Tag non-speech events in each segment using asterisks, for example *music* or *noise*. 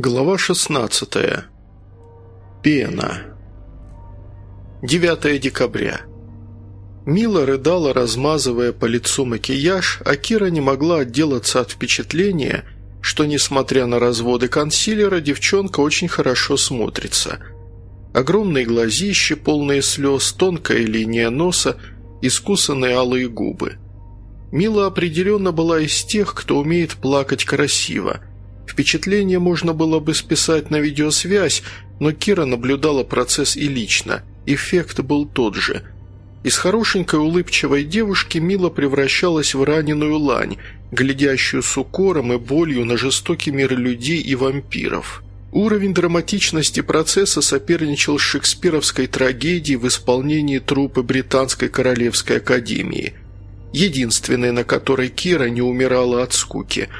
Глава 16. Пена. 9 декабря. Мила рыдала, размазывая по лицу макияж, а Кира не могла отделаться от впечатления, что, несмотря на разводы консилера, девчонка очень хорошо смотрится. Огромные глазища, полные слез, тонкая линия носа, искусанные алые губы. Мила определенно была из тех, кто умеет плакать красиво – Впечатление можно было бы списать на видеосвязь, но Кира наблюдала процесс и лично. Эффект был тот же. Из хорошенькой улыбчивой девушки Мила превращалась в раненую лань, глядящую с укором и болью на жестокий мир людей и вампиров. Уровень драматичности процесса соперничал с шекспировской трагедией в исполнении трупы Британской Королевской Академии, единственной, на которой Кира не умирала от скуки –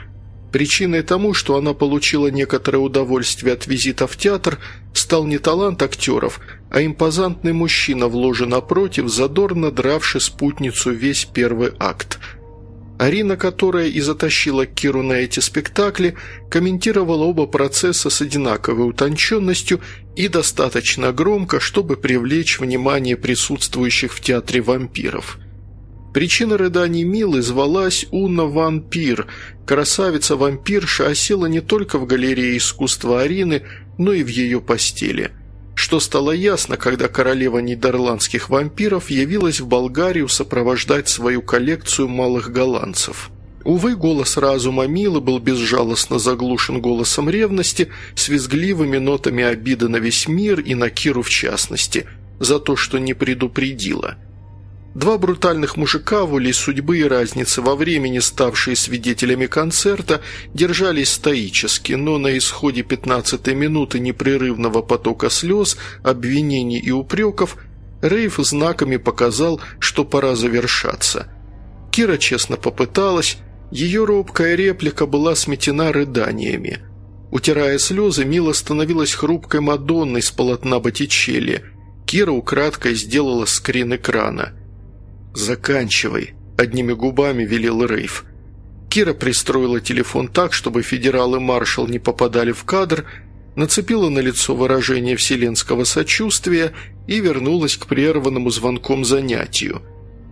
Причиной тому, что она получила некоторое удовольствие от визита в театр, стал не талант актеров, а импозантный мужчина в ложе напротив, задорно дравший спутницу весь первый акт. Арина, которая и затащила Киру на эти спектакли, комментировала оба процесса с одинаковой утонченностью и достаточно громко, чтобы привлечь внимание присутствующих в театре вампиров – Причина рыданий Милы звалась Уна Вампир. Красавица-вампирша осела не только в галерее искусства Арины, но и в ее постели. Что стало ясно, когда королева нидерландских вампиров явилась в Болгарию сопровождать свою коллекцию малых голландцев. Увы, голос разума Милы был безжалостно заглушен голосом ревности, с визгливыми нотами обиды на весь мир и на Киру в частности, за то, что не предупредила – Два брутальных мужика, волей судьбы и разницы во времени, ставшие свидетелями концерта, держались стоически, но на исходе пятнадцатой минуты непрерывного потока слез, обвинений и упреков Рейв знаками показал, что пора завершаться. Кира честно попыталась, ее робкая реплика была сметена рыданиями. Утирая слезы, Мила становилась хрупкой Мадонной с полотна Боттичелли. Кира украдкой сделала скрин экрана – «Заканчивай», – одними губами велел Рейв. Кира пристроила телефон так, чтобы федерал и маршал не попадали в кадр, нацепила на лицо выражение вселенского сочувствия и вернулась к прерванному звонком занятию.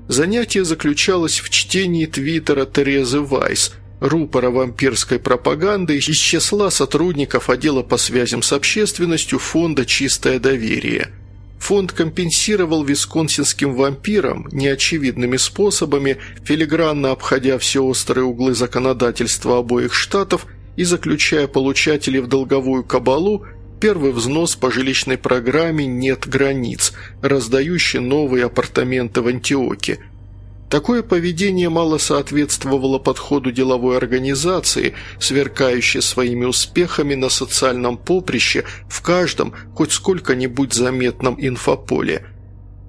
Занятие заключалось в чтении твиттера Терезы Вайс, рупора вампирской пропаганды из числа сотрудников отдела по связям с общественностью фонда «Чистое доверие». Фонд компенсировал висконсинским вампирам неочевидными способами, филигранно обходя все острые углы законодательства обоих штатов и заключая получателей в долговую кабалу, первый взнос по жилищной программе «Нет границ», раздающий новые апартаменты в Антиоке – Такое поведение мало соответствовало подходу деловой организации, сверкающей своими успехами на социальном поприще в каждом, хоть сколько-нибудь заметном инфополе.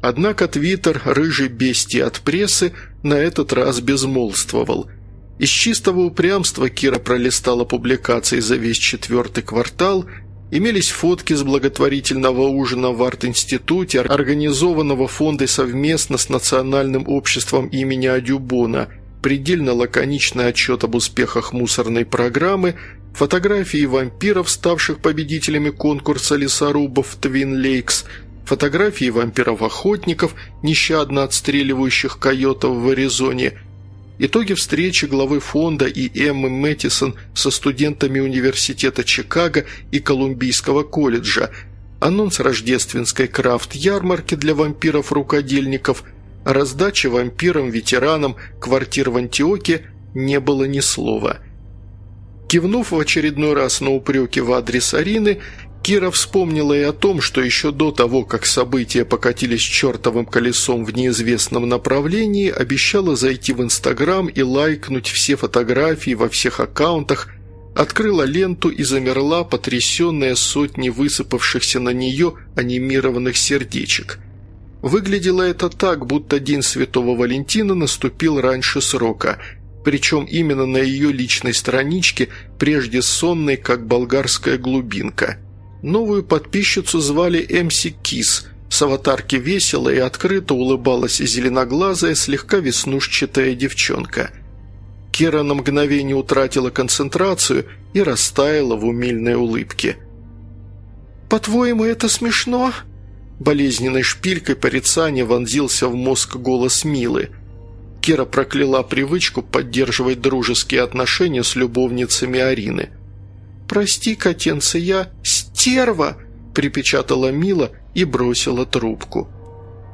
Однако Твиттер, рыжий бестий от прессы, на этот раз безмолвствовал. Из чистого упрямства Кира пролистала публикации за весь четвертый квартал – Имелись фотки с благотворительного ужина в арт-институте, организованного фондой совместно с Национальным обществом имени Адюбона, предельно лаконичный отчет об успехах мусорной программы, фотографии вампиров, ставших победителями конкурса лесорубов «Твин Лейкс», фотографии вампиров-охотников, нещадно отстреливающих койотов в Аризоне – Итоги встречи главы фонда и Эммы Мэттисон со студентами Университета Чикаго и Колумбийского колледжа, анонс рождественской крафт-ярмарки для вампиров-рукодельников, раздача вампирам-ветеранам квартир в Антиоке не было ни слова. Кивнув в очередной раз на упреки в адрес Арины, Кира вспомнила и о том, что еще до того, как события покатились чертовым колесом в неизвестном направлении, обещала зайти в Инстаграм и лайкнуть все фотографии во всех аккаунтах, открыла ленту и замерла, потрясенная сотней высыпавшихся на нее анимированных сердечек. Выглядело это так, будто День Святого Валентина наступил раньше срока, причем именно на ее личной страничке, прежде сонной, как болгарская глубинка – Новую подписчицу звали Эмси Кис. С аватарки весело и открыто улыбалась зеленоглазая, слегка веснушчатая девчонка. Кира на мгновение утратила концентрацию и растаяла в умильной улыбке. «По-твоему, это смешно?» Болезненной шпилькой порицания вонзился в мозг голос Милы. Кира прокляла привычку поддерживать дружеские отношения с любовницами Арины. «Прости, котенца, я стерва!» – припечатала Мила и бросила трубку.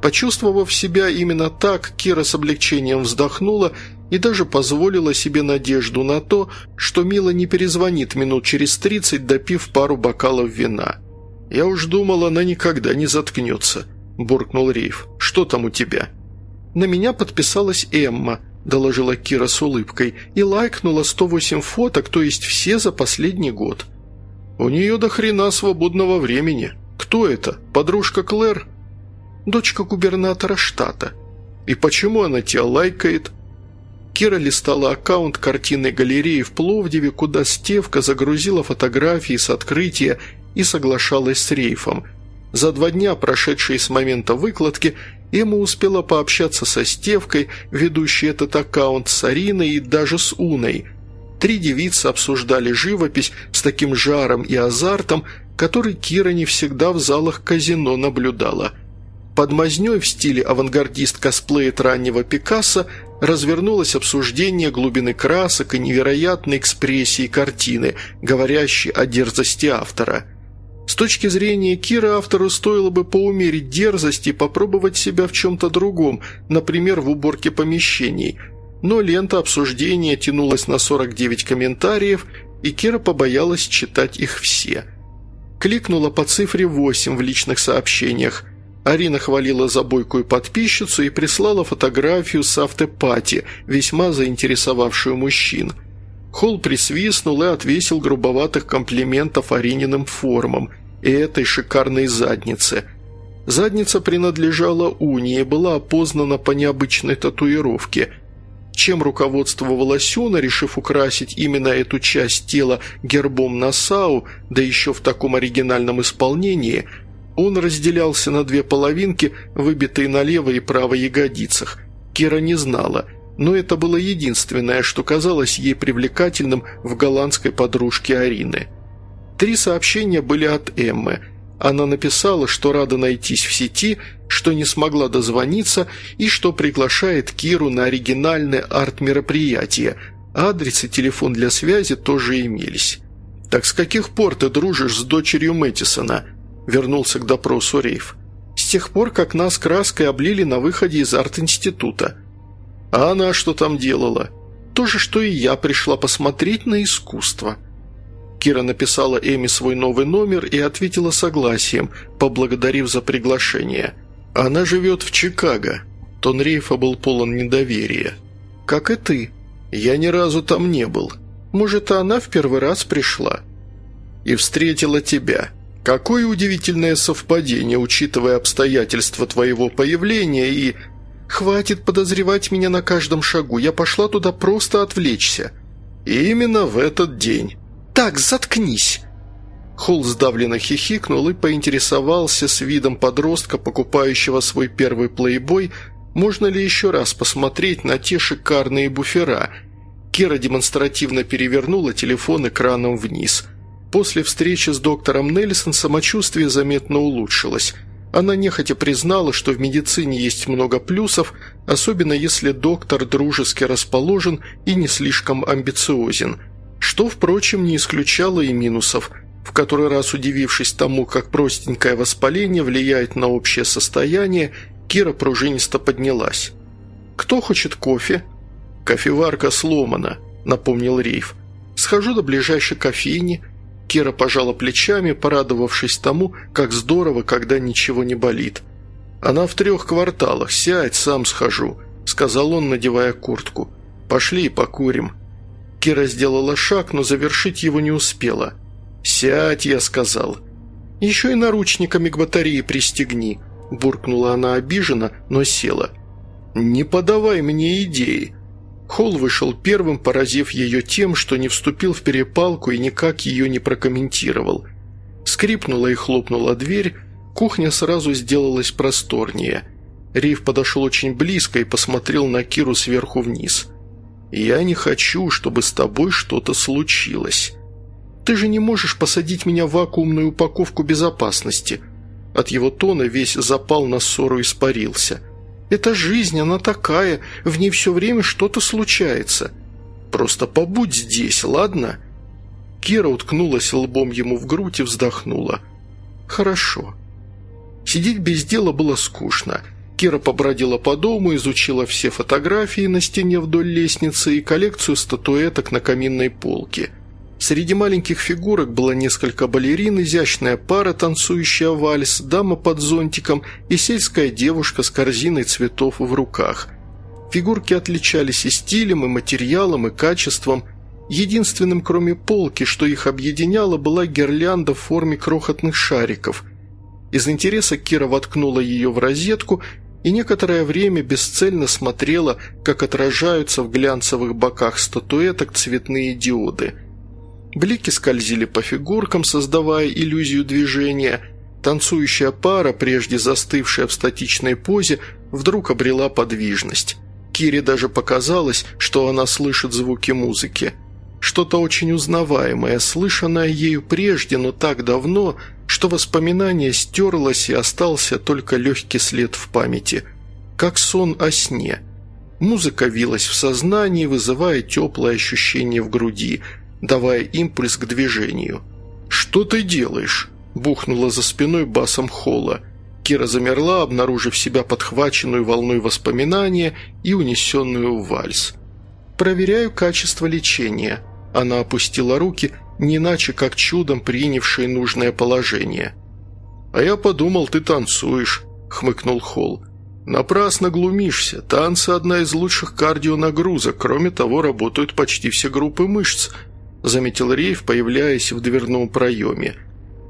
Почувствовав себя именно так, Кира с облегчением вздохнула и даже позволила себе надежду на то, что Мила не перезвонит минут через тридцать, допив пару бокалов вина. «Я уж думал, она никогда не заткнется», – буркнул Рейв. «Что там у тебя?» «На меня подписалась Эмма», – доложила Кира с улыбкой, – «и лайкнула 108 фоток, то есть все за последний год». «У нее до хрена свободного времени. Кто это? Подружка Клэр?» «Дочка губернатора штата». «И почему она тебя лайкает?» Кира листала аккаунт картинной галереи в Пловдиве, куда Стевка загрузила фотографии с открытия и соглашалась с Рейфом. За два дня, прошедшие с момента выкладки, Эмма успела пообщаться со Стевкой, ведущей этот аккаунт с Ариной и даже с Уной. Три девицы обсуждали живопись с таким жаром и азартом, который Кира не всегда в залах казино наблюдала. Под мазнёй в стиле авангардист косплеит раннего Пикассо развернулось обсуждение глубины красок и невероятной экспрессии картины, говорящей о дерзости автора – с точки зрения Кира автору стоило бы поумерить дерзость и попробовать себя в чем-то другом, например, в уборке помещений. Но лента обсуждения тянулась на 49 комментариев, и Кира побоялась читать их все. Кликнула по цифре 8 в личных сообщениях. Арина хвалила за бойкую подписчицу и прислала фотографию с автопати, весьма заинтересовавшую мужчин – Холл присвистнул и отвесил грубоватых комплиментов Арининым формам и этой шикарной заднице. Задница принадлежала Уни и была опознана по необычной татуировке. Чем руководствовалась Уна, решив украсить именно эту часть тела гербом Насау, да еще в таком оригинальном исполнении, он разделялся на две половинки, выбитые на левой и правой ягодицах. Кира не знала – но это было единственное, что казалось ей привлекательным в голландской подружке Арины. Три сообщения были от Эммы. Она написала, что рада найтись в сети, что не смогла дозвониться и что приглашает Киру на оригинальное арт-мероприятие. Адрес и телефон для связи тоже имелись. «Так с каких пор ты дружишь с дочерью Мэттисона?» – вернулся к допросу Рейв. «С тех пор, как нас краской облили на выходе из арт-института». А она что там делала? То же, что и я пришла посмотреть на искусство. Кира написала Эми свой новый номер и ответила согласием, поблагодарив за приглашение. Она живет в Чикаго. Тон Рейфа был полон недоверия. «Как и ты. Я ни разу там не был. Может, она в первый раз пришла?» «И встретила тебя. Какое удивительное совпадение, учитывая обстоятельства твоего появления и «Хватит подозревать меня на каждом шагу, я пошла туда просто отвлечься». И именно в этот день. «Так, заткнись!» Холл сдавленно хихикнул и поинтересовался с видом подростка, покупающего свой первый плейбой, можно ли еще раз посмотреть на те шикарные буфера. Кира демонстративно перевернула телефон экраном вниз. После встречи с доктором Нельсон самочувствие заметно улучшилось – она нехотя признала, что в медицине есть много плюсов, особенно если доктор дружески расположен и не слишком амбициозен, что, впрочем, не исключало и минусов, в который раз удивившись тому, как простенькое воспаление влияет на общее состояние, Кира пружинисто поднялась. «Кто хочет кофе?» «Кофеварка сломана», — напомнил Рейв. «Схожу до ближайшей кофейни», Кира пожала плечами, порадовавшись тому, как здорово, когда ничего не болит. «Она в трех кварталах, сядь, сам схожу», – сказал он, надевая куртку. «Пошли, покурим». Кира сделала шаг, но завершить его не успела. «Сядь», – я сказал. «Еще и наручниками к батарее пристегни», – буркнула она обиженно, но села. «Не подавай мне идеи», Холл вышел первым, поразив ее тем, что не вступил в перепалку и никак ее не прокомментировал. Скрипнула и хлопнула дверь, кухня сразу сделалась просторнее. Рив подошел очень близко и посмотрел на Киру сверху вниз. «Я не хочу, чтобы с тобой что-то случилось. Ты же не можешь посадить меня в вакуумную упаковку безопасности». От его тона весь запал на ссору испарился. «Это жизнь, она такая, в ней все время что-то случается. Просто побудь здесь, ладно?» Кира уткнулась лбом ему в грудь и вздохнула. «Хорошо». Сидеть без дела было скучно. Кира побродила по дому, изучила все фотографии на стене вдоль лестницы и коллекцию статуэток на каминной полке. Среди маленьких фигурок было несколько балерин, изящная пара, танцующая вальс, дама под зонтиком и сельская девушка с корзиной цветов в руках. Фигурки отличались и стилем, и материалом, и качеством. Единственным, кроме полки, что их объединяло, была гирлянда в форме крохотных шариков – из интереса Кира воткнула ее в розетку и некоторое время бесцельно смотрела, как отражаются в глянцевых боках статуэток цветные диоды. Блики скользили по фигуркам, создавая иллюзию движения. Танцующая пара, прежде застывшая в статичной позе, вдруг обрела подвижность. Кире даже показалось, что она слышит звуки музыки. Что-то очень узнаваемое, слышанное ею прежде, но так давно, что воспоминание стерлось и остался только легкий след в памяти, как сон о сне. Музыка вилась в сознании, вызывая теплое ощущение в груди, давая импульс к движению. «Что ты делаешь?» – бухнула за спиной басом Холла. Кира замерла, обнаружив себя подхваченную волной воспоминания и унесенную в вальс. «Проверяю качество лечения». Она опустила руки – не иначе как чудом принявший нужное положение. «А я подумал, ты танцуешь», – хмыкнул Холл. «Напрасно глумишься. Танцы – одна из лучших кардионагрузок. Кроме того, работают почти все группы мышц», – заметил Рейв, появляясь в дверном проеме.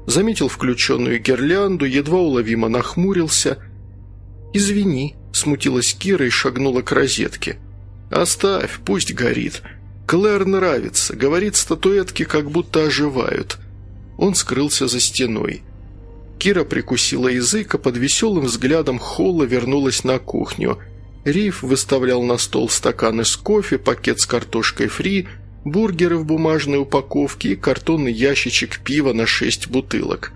Заметил включенную гирлянду, едва уловимо нахмурился. «Извини», – смутилась Кира и шагнула к розетке. «Оставь, пусть горит», «Клэр нравится. Говорит, статуэтки как будто оживают». Он скрылся за стеной. Кира прикусила язык, а под веселым взглядом Холла вернулась на кухню. Риф выставлял на стол стаканы с кофе, пакет с картошкой фри, бургеры в бумажной упаковке и картонный ящичек пива на шесть бутылок.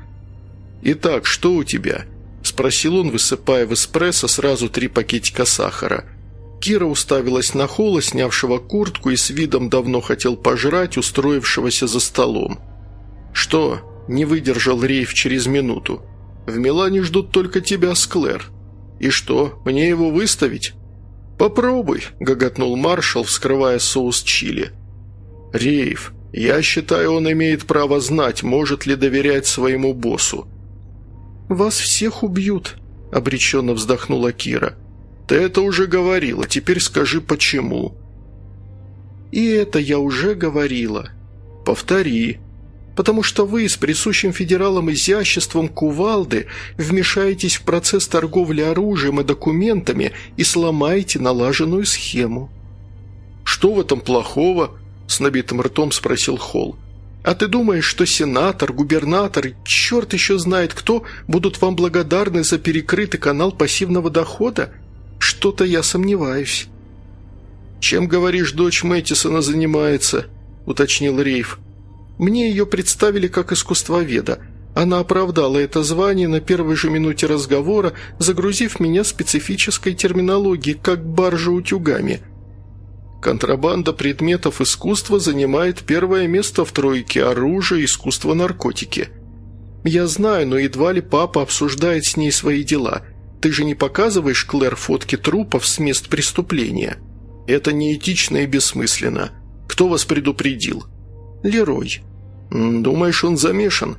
«Итак, что у тебя?» – спросил он, высыпая в эспрессо сразу три пакетика сахара – Кира уставилась на Холла, снявшего куртку и с видом давно хотел пожрать, устроившегося за столом. «Что?» – не выдержал Рейв через минуту. «В Милане ждут только тебя с. И что, мне его выставить?» «Попробуй», – гоготнул маршал, вскрывая соус чили. «Рейв, я считаю, он имеет право знать, может ли доверять своему боссу». «Вас всех убьют», – обреченно вздохнула Кира. «Ты это уже говорила, теперь скажи, почему». «И это я уже говорила». «Повтори». «Потому что вы с присущим федералам изяществом кувалды вмешаетесь в процесс торговли оружием и документами и сломаете налаженную схему». «Что в этом плохого?» – с набитым ртом спросил Холл. «А ты думаешь, что сенатор, губернатор, черт еще знает кто, будут вам благодарны за перекрытый канал пассивного дохода? Что-то я сомневаюсь». «Чем, говоришь, дочь Мэттисона занимается?» – уточнил Рейв. «Мне ее представили как искусствоведа. Она оправдала это звание на первой же минуте разговора, загрузив меня специфической терминологией, как баржа утюгами». Контрабанда предметов искусства занимает первое место в тройке оружия, искусство, наркотики. Я знаю, но едва ли папа обсуждает с ней свои дела – ты же не показываешь Клэр фотки трупов с мест преступления? Это неэтично и бессмысленно. Кто вас предупредил?» «Лерой». «Думаешь, он замешан?»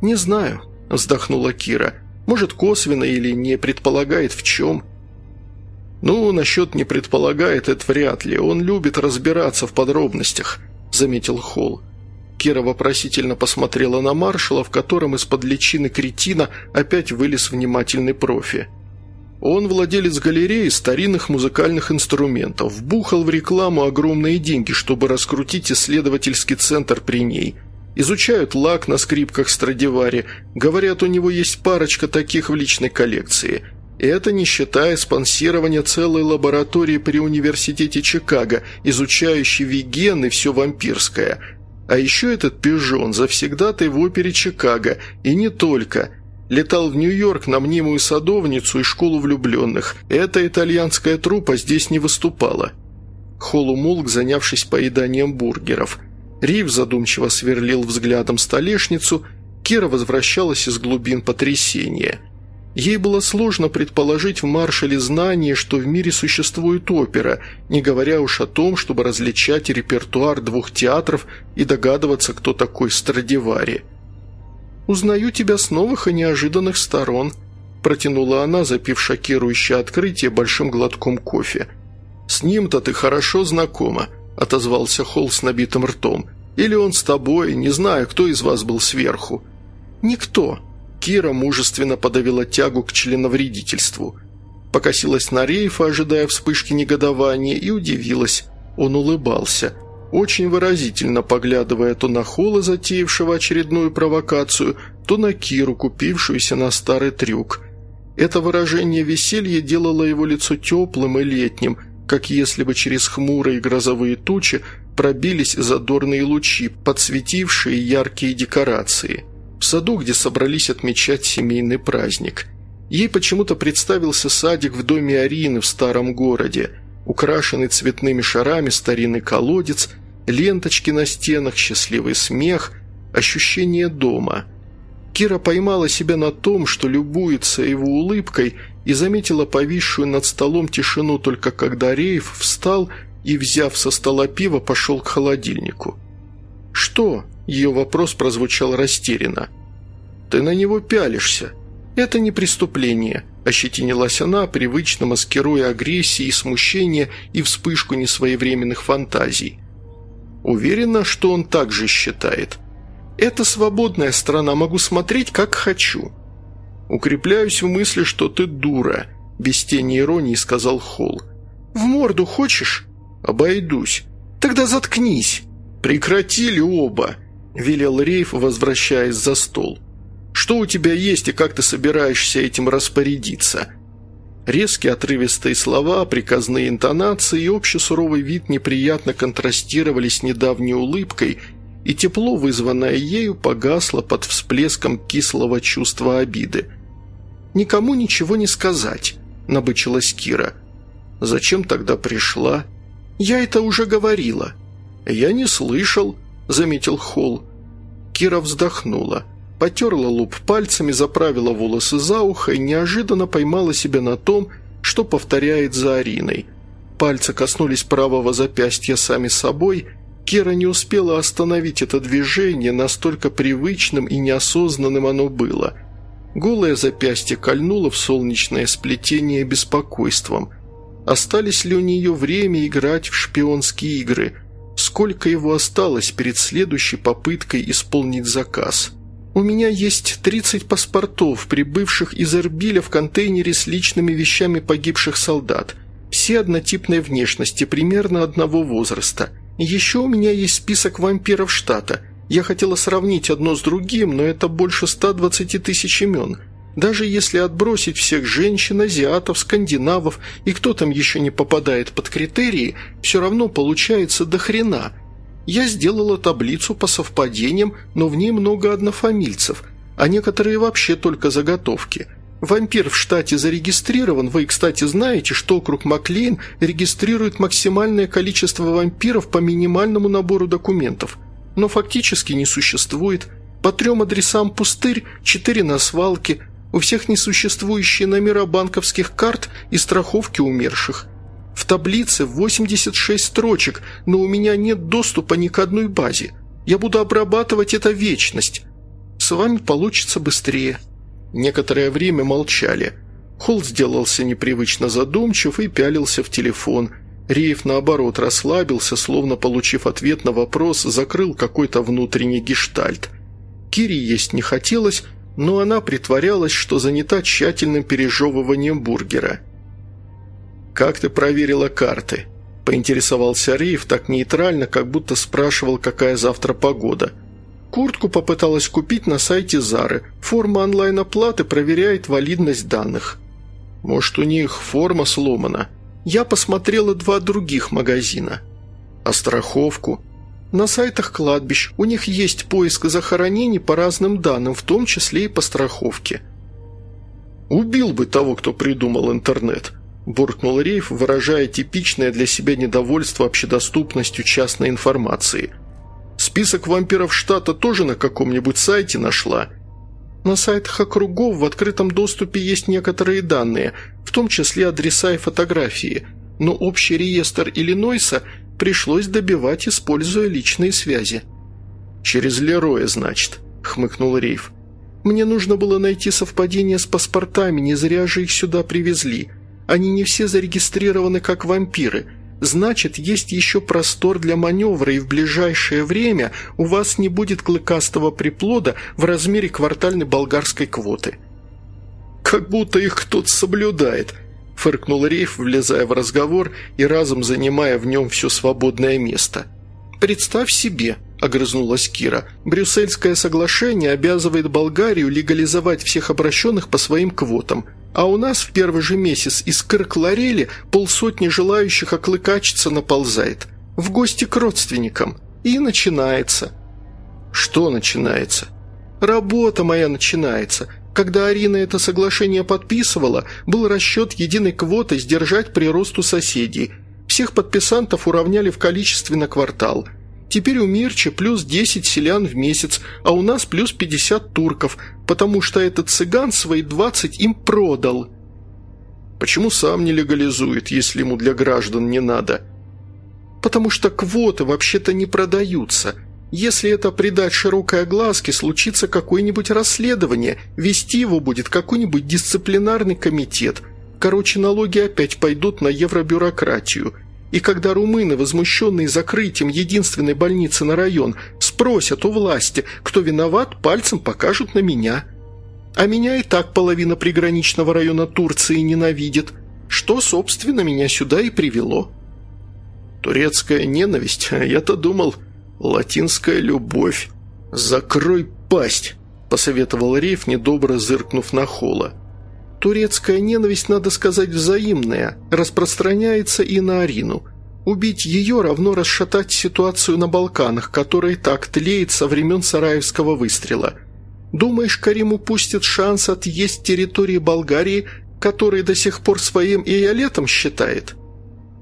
«Не знаю», – вздохнула Кира. «Может, косвенно или не предполагает в чем?» «Ну, насчет не предполагает, это вряд ли. Он любит разбираться в подробностях», – заметил Холл. Кира вопросительно посмотрела на маршала, в котором из-под личины кретина опять вылез внимательный профи. Он владелец галереи старинных музыкальных инструментов, бухал в рекламу огромные деньги, чтобы раскрутить исследовательский центр при ней. Изучают лак на скрипках Страдивари, говорят, у него есть парочка таких в личной коллекции. Это не считая спонсирования целой лаборатории при университете Чикаго, изучающей веген и все вампирское. А еще этот пижон завсегдатый в опере Чикаго, и не только. Летал в Нью-Йорк на мнимую садовницу и школу влюбленных. Эта итальянская трупа здесь не выступала. Холл умолк, занявшись поеданием бургеров. Рив задумчиво сверлил взглядом столешницу, Кира возвращалась из глубин потрясения – Ей было сложно предположить в маршале знание, что в мире существует опера, не говоря уж о том, чтобы различать репертуар двух театров и догадываться, кто такой Страдивари. «Узнаю тебя с новых и неожиданных сторон», – протянула она, запив шокирующее открытие большим глотком кофе. «С ним-то ты хорошо знакома», – отозвался Холл с набитым ртом. «Или он с тобой, не знаю, кто из вас был сверху». «Никто», Кира мужественно подавила тягу к членовредительству. Покосилась на Рейфа, ожидая вспышки негодования, и удивилась. Он улыбался, очень выразительно поглядывая то на Холла, затеявшего очередную провокацию, то на Киру, купившуюся на старый трюк. Это выражение веселья делало его лицо теплым и летним, как если бы через хмурые грозовые тучи пробились задорные лучи, подсветившие яркие декорации – в саду, где собрались отмечать семейный праздник. Ей почему-то представился садик в доме Арины в старом городе, украшенный цветными шарами старинный колодец, ленточки на стенах, счастливый смех, ощущение дома. Кира поймала себя на том, что любуется его улыбкой и заметила повисшую над столом тишину только когда Рейв встал и, взяв со стола пиво, пошел к холодильнику. «Что?» Ее вопрос прозвучал растерянно. «Ты на него пялишься. Это не преступление», – ощетинилась она, привычно маскируя агрессии смущение и вспышку несвоевременных фантазий. Уверена, что он так же считает. «Это свободная страна, могу смотреть, как хочу». «Укрепляюсь в мысли, что ты дура», – без тени иронии сказал Холл. «В морду хочешь?» «Обойдусь». «Тогда заткнись». «Прекратили оба», – велел Рейф, возвращаясь за стол. «Что у тебя есть и как ты собираешься этим распорядиться?» Резкие отрывистые слова, приказные интонации и общий суровый вид неприятно контрастировали с недавней улыбкой, и тепло, вызванное ею, погасло под всплеском кислого чувства обиды. «Никому ничего не сказать», – набычилась Кира. «Зачем тогда пришла?» «Я это уже говорила». «Я не слышал», – заметил Холл. Кира вздохнула, потерла лоб пальцами, заправила волосы за ухо и неожиданно поймала себя на том, что повторяет за Ариной. Пальцы коснулись правого запястья сами собой. Кира не успела остановить это движение, настолько привычным и неосознанным оно было. Голое запястье кольнуло в солнечное сплетение беспокойством. Остались ли у нее время играть в шпионские игры – сколько его осталось перед следующей попыткой исполнить заказ. «У меня есть 30 паспортов, прибывших из Эрбиля в контейнере с личными вещами погибших солдат. Все однотипной внешности, примерно одного возраста. Еще у меня есть список вампиров штата. Я хотела сравнить одно с другим, но это больше 120 тысяч имен. Даже если отбросить всех женщин, азиатов, скандинавов и кто там еще не попадает под критерии, все равно получается до хрена. Я сделала таблицу по совпадениям, но в ней много однофамильцев, а некоторые вообще только заготовки. Вампир в штате зарегистрирован, вы, кстати, знаете, что округ Маклейн регистрирует максимальное количество вампиров по минимальному набору документов, но фактически не существует. По трем адресам пустырь, четыре на свалке – у всех несуществующие номера банковских карт и страховки умерших. В таблице 86 строчек, но у меня нет доступа ни к одной базе. Я буду обрабатывать это вечность. С вами получится быстрее». Некоторое время молчали. Холл сделался непривычно задумчив и пялился в телефон. Реев, наоборот, расслабился, словно получив ответ на вопрос, закрыл какой-то внутренний гештальт. Кире есть не хотелось, но она притворялась, что занята тщательным пережевыванием бургера. «Как ты проверила карты?» – поинтересовался Рейв так нейтрально, как будто спрашивал, какая завтра погода. Куртку попыталась купить на сайте Зары. Форма онлайн-оплаты проверяет валидность данных. Может, у них форма сломана? Я посмотрела два других магазина. А страховку? На сайтах кладбищ у них есть поиск захоронений по разным данным, в том числе и по страховке. «Убил бы того, кто придумал интернет», – буркнул Рейф, выражая типичное для себя недовольство общедоступностью частной информации. «Список вампиров штата тоже на каком-нибудь сайте нашла?» На сайтах округов в открытом доступе есть некоторые данные, в том числе адреса и фотографии, но общий реестр Иллинойса пришлось добивать, используя личные связи. «Через Лероя, значит», — хмыкнул Рейв. «Мне нужно было найти совпадение с паспортами, не зря же их сюда привезли. Они не все зарегистрированы как вампиры. Значит, есть еще простор для маневра, и в ближайшее время у вас не будет клыкастого приплода в размере квартальной болгарской квоты». «Как будто их кто-то соблюдает», – фыркнул Рейф, влезая в разговор и разом занимая в нем все свободное место. «Представь себе», – огрызнулась Кира, – «Брюссельское соглашение обязывает Болгарию легализовать всех обращенных по своим квотам – а у нас в первый же месяц из Кыркларели полсотни желающих оклыкачиться наползает. В гости к родственникам. И начинается. Что начинается? Работа моя начинается. Когда Арина это соглашение подписывала, был расчет единой квоты сдержать прирост у соседей. Всех подписантов уравняли в количестве на квартал – Теперь у Мирча плюс 10 селян в месяц, а у нас плюс 50 турков, потому что этот цыган свои 20 им продал». «Почему сам не легализует, если ему для граждан не надо?» «Потому что квоты вообще-то не продаются. Если это придать широкой огласке, случится какое-нибудь расследование, вести его будет какой-нибудь дисциплинарный комитет. Короче, налоги опять пойдут на евробюрократию». И когда румыны, возмущенные закрытием единственной больницы на район, спросят у власти, кто виноват, пальцем покажут на меня. А меня и так половина приграничного района Турции ненавидит, что, собственно, меня сюда и привело. Турецкая ненависть, *laughs* я-то думал, латинская любовь. «Закрой пасть!» – посоветовал Рейф, недобро зыркнув на Холла. Турецкая ненависть, надо сказать, взаимная, распространяется и на Арину. Убить ее равно расшатать ситуацию на Балканах, которая так тлеет со времен Сараевского выстрела. Думаешь, Карим упустит шанс отъесть территории Болгарии, которые до сих пор своим иолетом считает?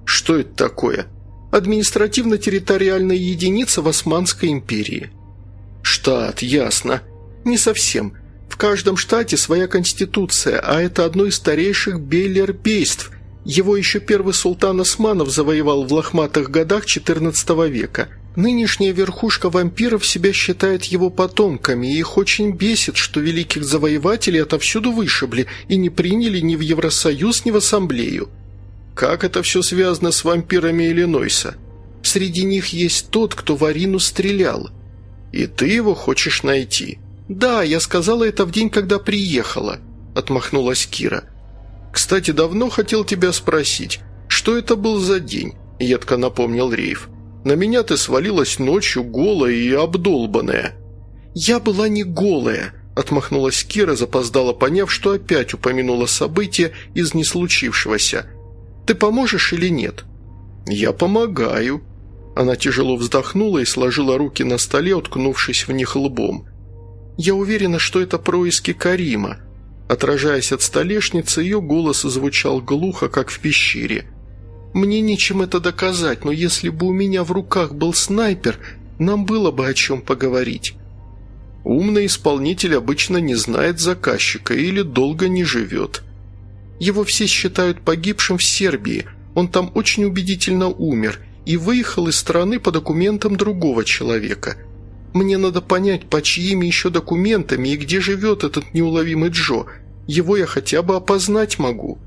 Что это такое? Административно-территориальная единица в Османской империи. Штат, ясно. Не совсем. В каждом штате своя конституция, а это одно из старейших бейлербейств. Его еще первый султан Османов завоевал в лохматых годах XIV века. Нынешняя верхушка вампиров себя считает его потомками, и их очень бесит, что великих завоевателей отовсюду вышибли и не приняли ни в Евросоюз, ни в Ассамблею. Как это все связано с вампирами Иллинойса? Среди них есть тот, кто в Арину стрелял. И ты его хочешь найти?» «Да, я сказала это в день, когда приехала», – отмахнулась Кира. «Кстати, давно хотел тебя спросить, что это был за день?» – едко напомнил Рейв. «На меня ты свалилась ночью голая и обдолбанная». «Я была не голая», – отмахнулась Кира, запоздала, поняв, что опять упомянула событие из неслучившегося. «Ты поможешь или нет?» «Я помогаю». Она тяжело вздохнула и сложила руки на столе, уткнувшись в них лбом. Я уверена, что это происки Карима». Отражаясь от столешницы, ее голос звучал глухо, как в пещере. «Мне нечем это доказать, но если бы у меня в руках был снайпер, нам было бы о чем поговорить». Умный исполнитель обычно не знает заказчика или долго не живет. Его все считают погибшим в Сербии, он там очень убедительно умер и выехал из страны по документам другого человека – мне надо понять, по чьими еще документами и где живет этот неуловимый Джо. Его я хотя бы опознать могу.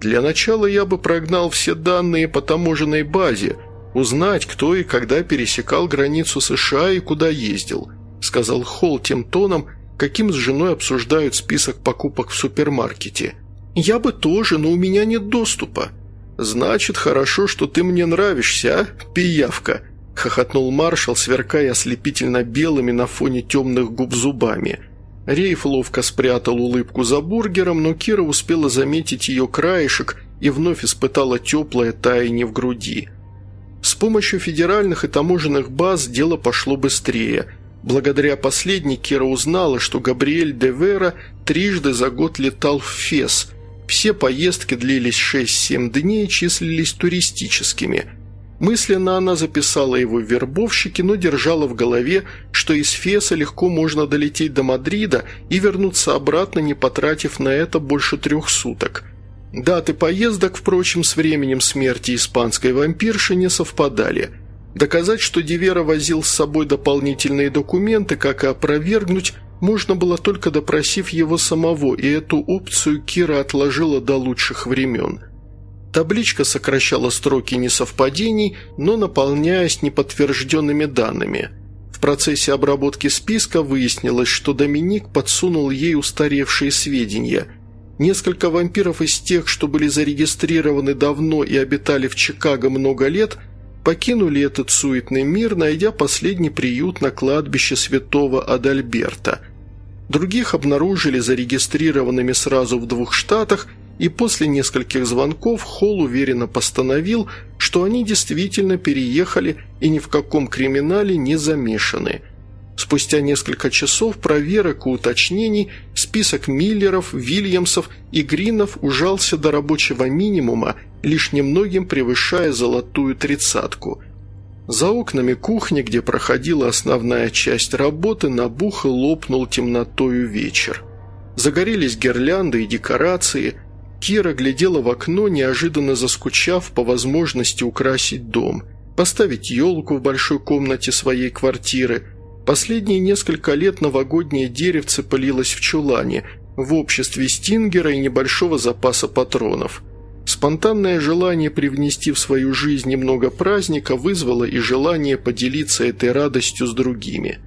Для начала я бы прогнал все данные по таможенной базе, узнать, кто и когда пересекал границу США и куда ездил», сказал Холл тем тоном, каким с женой обсуждают список покупок в супермаркете. «Я бы тоже, но у меня нет доступа». «Значит, хорошо, что ты мне нравишься, а, пиявка?» – хохотнул маршал, сверкая ослепительно белыми на фоне темных губ зубами. Рейф ловко спрятал улыбку за бургером, но Кира успела заметить ее краешек и вновь испытала теплое таяние в груди. С помощью федеральных и таможенных баз дело пошло быстрее. Благодаря последней Кира узнала, что Габриэль де Вера трижды за год летал в Фес. Все поездки длились 6-7 дней и числились туристическими – Мысленно она записала его в вербовщики, но держала в голове, что из Феса легко можно долететь до Мадрида и вернуться обратно, не потратив на это больше трех суток. Даты поездок, впрочем, с временем смерти испанской вампирши не совпадали. Доказать, что Дивера возил с собой дополнительные документы, как и опровергнуть, можно было только допросив его самого, и эту опцию Кира отложила до лучших времен – Табличка сокращала строки несовпадений, но наполняясь неподтвержденными данными. В процессе обработки списка выяснилось, что Доминик подсунул ей устаревшие сведения. Несколько вампиров из тех, что были зарегистрированы давно и обитали в Чикаго много лет, покинули этот суетный мир, найдя последний приют на кладбище святого Адальберта. Других обнаружили зарегистрированными сразу в двух штатах – и после нескольких звонков Холл уверенно постановил, что они действительно переехали и ни в каком криминале не замешаны. Спустя несколько часов проверок и уточнений список Миллеров, Вильямсов и Гринов ужался до рабочего минимума, лишь немногим превышая золотую тридцатку. За окнами кухни, где проходила основная часть работы, набух и лопнул темнотою вечер. Загорелись гирлянды и декорации – Кира глядела в окно, неожиданно заскучав по возможности украсить дом, поставить елку в большой комнате своей квартиры. Последние несколько лет новогоднее деревце пылилось в чулане, в обществе стингера и небольшого запаса патронов. Спонтанное желание привнести в свою жизнь немного праздника вызвало и желание поделиться этой радостью с другими.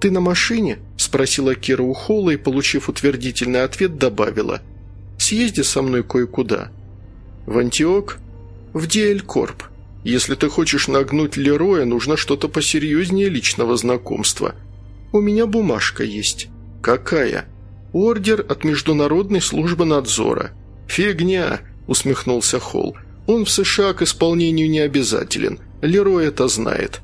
«Ты на машине?» – спросила Кира у Холла и, получив утвердительный ответ, добавила – Съезди со мной кое-куда. В Антиок? В Диэлькорп. Если ты хочешь нагнуть Лероя, нужно что-то посерьезнее личного знакомства. У меня бумажка есть. Какая? Ордер от Международной службы надзора. Фигня, усмехнулся Холл. Он в США к исполнению не обязателен. Лерой это знает.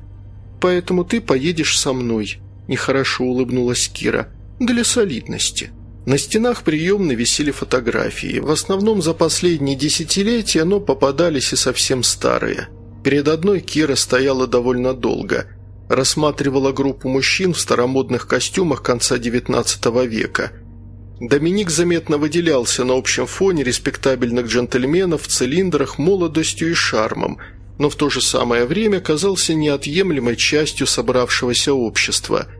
Поэтому ты поедешь со мной. Нехорошо улыбнулась Кира. Для солидности. На стенах приемной висели фотографии. В основном за последние десятилетия, но попадались и совсем старые. Перед одной Кира стояла довольно долго. Рассматривала группу мужчин в старомодных костюмах конца XIX века. Доминик заметно выделялся на общем фоне респектабельных джентльменов в цилиндрах молодостью и шармом, но в то же самое время казался неотъемлемой частью собравшегося общества –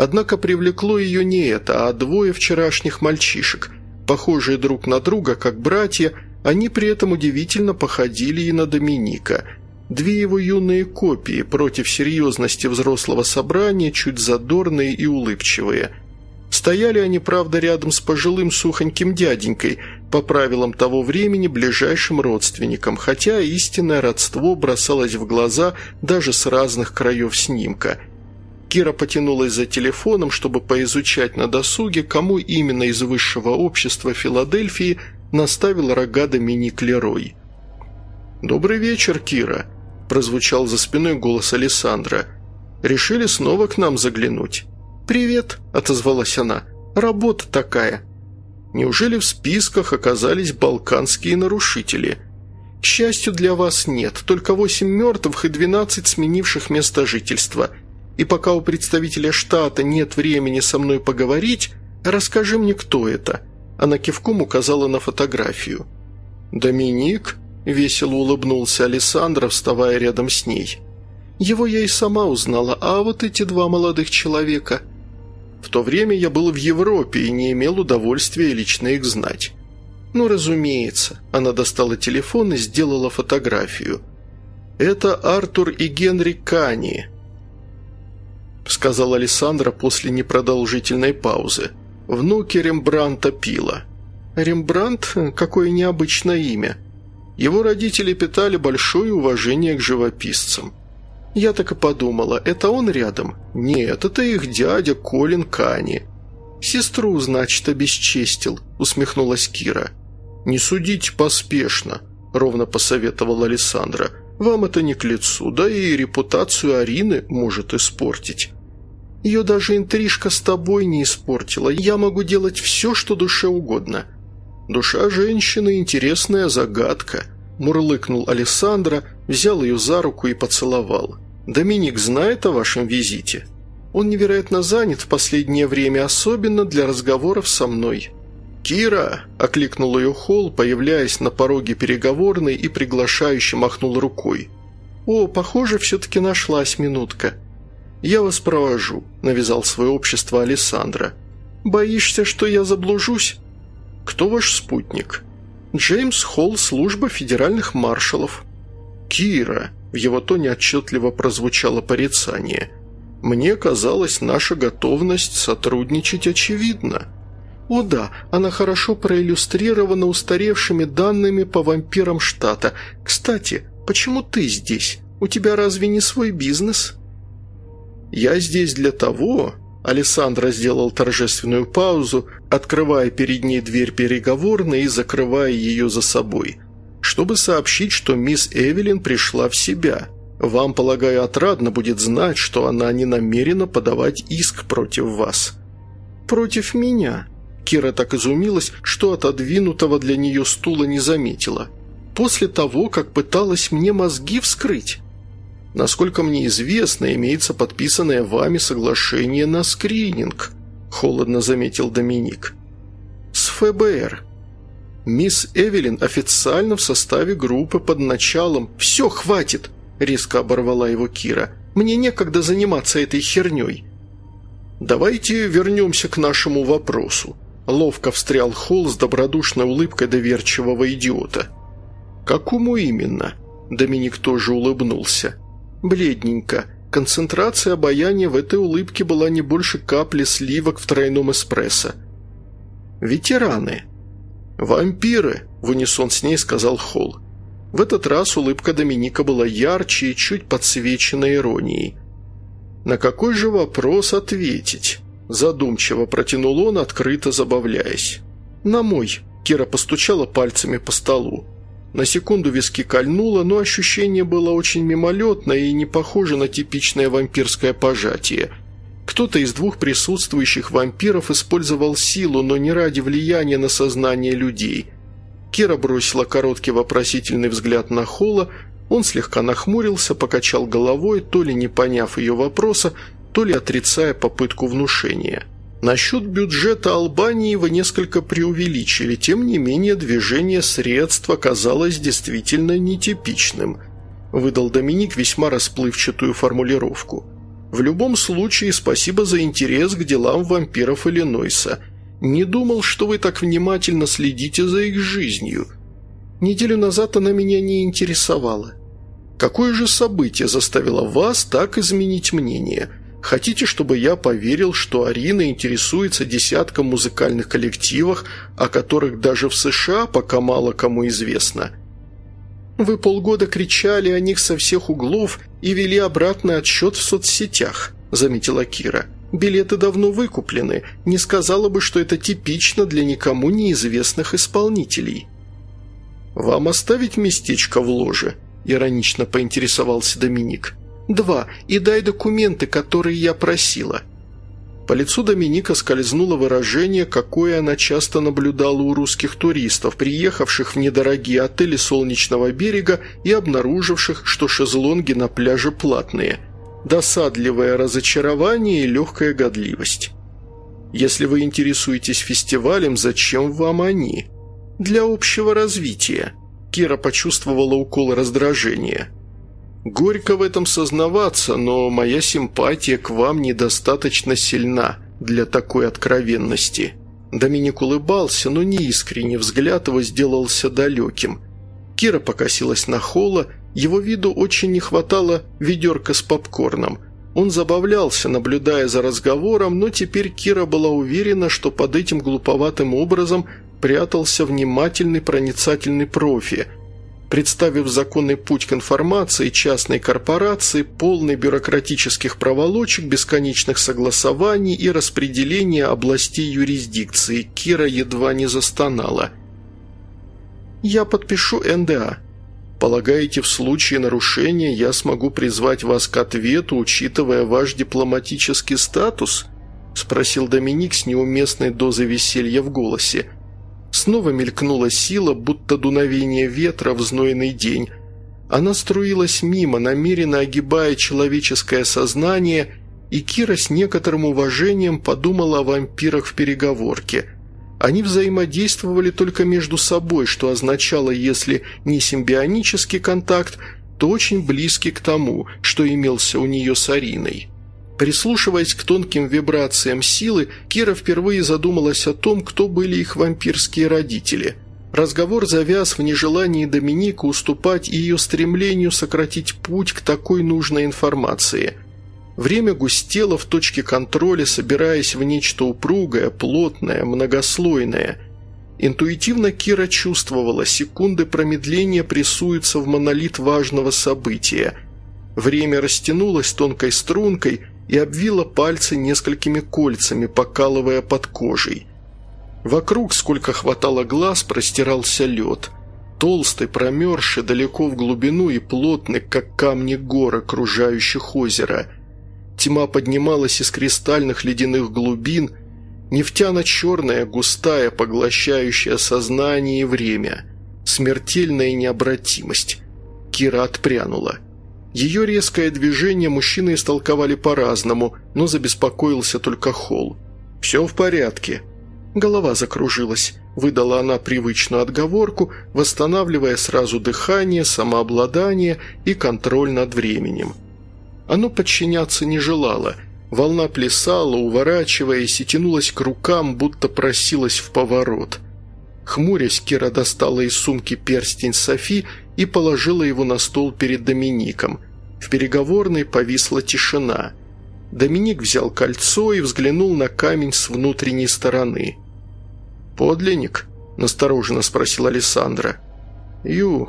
Однако привлекло ее не это, а двое вчерашних мальчишек. Похожие друг на друга, как братья, они при этом удивительно походили и на Доминика. Две его юные копии против серьезности взрослого собрания, чуть задорные и улыбчивые. Стояли они, правда, рядом с пожилым сухоньким дяденькой, по правилам того времени ближайшим родственником, хотя истинное родство бросалось в глаза даже с разных краев снимка – Кира потянулась за телефоном, чтобы поизучать на досуге, кому именно из высшего общества Филадельфии наставил рога Доминик Лерой. «Добрый вечер, Кира», – прозвучал за спиной голос Александра. «Решили снова к нам заглянуть?» «Привет», – отозвалась она. «Работа такая». «Неужели в списках оказались балканские нарушители?» «К счастью для вас нет, только восемь мертвых и двенадцать сменивших место жительства – и пока у представителя штата нет времени со мной поговорить, расскажи мне, кто это». Она кивком указала на фотографию. «Доминик?» – весело улыбнулся Александра, вставая рядом с ней. «Его я и сама узнала, а вот эти два молодых человека...» «В то время я был в Европе и не имел удовольствия лично их знать». «Ну, разумеется». Она достала телефон и сделала фотографию. «Это Артур и Генри Кани, – сказал Александра после непродолжительной паузы. «Внуки Рембранта Пила». «Рембрандт? Какое необычное имя». Его родители питали большое уважение к живописцам. Я так и подумала, это он рядом? Нет, это их дядя Колин Кани. «Сестру, значит, обесчестил», – усмехнулась Кира. «Не судите поспешно», – ровно посоветовала Александра. «Вам это не к лицу, да и репутацию Арины может испортить». «Ее даже интрижка с тобой не испортила. Я могу делать все, что душе угодно». «Душа женщины – интересная загадка», – мурлыкнул Александра, взял ее за руку и поцеловал. «Доминик знает о вашем визите?» «Он невероятно занят в последнее время, особенно для разговоров со мной». «Кира!» – окликнул ее Холл, появляясь на пороге переговорной и приглашающе махнул рукой. «О, похоже, все-таки нашлась минутка». «Я вас провожу», – навязал свое общество Александра. «Боишься, что я заблужусь?» «Кто ваш спутник?» «Джеймс Холл, служба федеральных маршалов». «Кира», – в его тоне отчетливо прозвучало порицание. «Мне казалось, наша готовность сотрудничать очевидна». «О да, она хорошо проиллюстрирована устаревшими данными по вампирам штата. Кстати, почему ты здесь? У тебя разве не свой бизнес?» «Я здесь для того...» Александра сделал торжественную паузу, открывая перед ней дверь переговорной и закрывая ее за собой, чтобы сообщить, что мисс Эвелин пришла в себя. Вам, полагаю, отрадно будет знать, что она не намерена подавать иск против вас. «Против меня?» Кира так изумилась, что отодвинутого для нее стула не заметила. «После того, как пыталась мне мозги вскрыть?» «Насколько мне известно, имеется подписанное вами соглашение на скрининг», – холодно заметил Доминик. «С ФБР», Мисс Эвелин официально в составе группы под началом «Все, хватит!» – резко оборвала его Кира. «Мне некогда заниматься этой херней». «Давайте вернемся к нашему вопросу», Ловко встрял Холл с добродушной улыбкой доверчивого идиота. «Какому именно?» Доминик тоже улыбнулся. «Бледненько. Концентрация обаяния в этой улыбке была не больше капли сливок в тройном эспрессо. «Ветераны». «Вампиры», – в унисон с ней сказал Холл. В этот раз улыбка Доминика была ярче и чуть подсвечена иронией. «На какой же вопрос ответить?» Задумчиво протянул он, открыто забавляясь. «На мой!» – Кира постучала пальцами по столу. На секунду виски кольнуло, но ощущение было очень мимолетное и не похоже на типичное вампирское пожатие. Кто-то из двух присутствующих вампиров использовал силу, но не ради влияния на сознание людей. Кира бросила короткий вопросительный взгляд на Холла, он слегка нахмурился, покачал головой, то ли не поняв ее вопроса, то ли отрицая попытку внушения. Насчет бюджета Албании вы несколько преувеличили, тем не менее движение средств оказалось действительно нетипичным, выдал Доминик весьма расплывчатую формулировку. В любом случае, спасибо за интерес к делам вампиров Иллинойса. Не думал, что вы так внимательно следите за их жизнью. Неделю назад она меня не интересовала. Какое же событие заставило вас так изменить мнение?» Хотите, чтобы я поверил, что Арина интересуется десятком музыкальных коллективов, о которых даже в США пока мало кому известно? Вы полгода кричали о них со всех углов и вели обратный отсчет в соцсетях», – заметила Кира. «Билеты давно выкуплены. Не сказала бы, что это типично для никому неизвестных исполнителей». «Вам оставить местечко в ложе?» – иронично поинтересовался Доминик. «Два. И дай документы, которые я просила». По лицу Доминика скользнуло выражение, какое она часто наблюдала у русских туристов, приехавших в недорогие отели Солнечного берега и обнаруживших, что шезлонги на пляже платные. Досадливое разочарование и легкая годливость. «Если вы интересуетесь фестивалем, зачем вам они?» «Для общего развития». Кира почувствовала укол раздражения. Горько в этом сознаваться, но моя симпатия к вам недостаточно сильна для такой откровенности». Доминик улыбался, но неискренне взгляд его сделался далеким. Кира покосилась на Холла, его виду очень не хватало ведерка с попкорном. Он забавлялся, наблюдая за разговором, но теперь Кира была уверена, что под этим глуповатым образом прятался внимательный проницательный профи – представив законный путь к информации частной корпорации, полный бюрократических проволочек, бесконечных согласований и распределения областей юрисдикции, Кира едва не застонала. «Я подпишу НДА», Полагаете, в случае нарушения я смогу призвать вас к ответу, учитывая ваш дипломатический статус?» – спросил Доминик с неуместной дозой веселья в голосе. Снова мелькнула сила, будто дуновение ветра в знойный день. Она струилась мимо, намеренно огибая человеческое сознание, и Кира с некоторым уважением подумала о вампирах в переговорке – они взаимодействовали только между собой, что означало, если не симбионический контакт, то очень близкий к тому, что имелся у нее с Ариной. Прислушиваясь к тонким вибрациям силы, Кира впервые задумалась о том, кто были их вампирские родители. Разговор завяз в нежелании Доминика уступать ее стремлению сократить путь к такой нужной информации – Время густело в точке контроля, собираясь в нечто упругое, плотное, многослойное. Интуитивно Кира чувствовала, секунды промедления прессуются в монолит важного события. Время растянулось тонкой стрункой и обвило пальцы несколькими кольцами, покалывая под кожей. Вокруг, сколько хватало глаз, простирался лед. Толстый, промерзший далеко в глубину и плотный, как камни гор, окружающих озеро – Тьма поднималась из кристальных ледяных глубин, нефтяно-черная, густая, поглощающая сознание и время. Смертельная необратимость. Кира отпрянула. Ее резкое движение мужчины истолковали по-разному, но забеспокоился только Холл. «Все в порядке». Голова закружилась. Выдала она привычную отговорку, восстанавливая сразу дыхание, самообладание и контроль над временем. Оно подчиняться не желало. Волна плясала, уворачиваясь, и тянулась к рукам, будто просилась в поворот. Хмурясь, Кира достала из сумки перстень Софи и положила его на стол перед Домиником. В переговорной повисла тишина. Доминик взял кольцо и взглянул на камень с внутренней стороны. «Подлинник?» – настороженно спросил Александра. «Ю,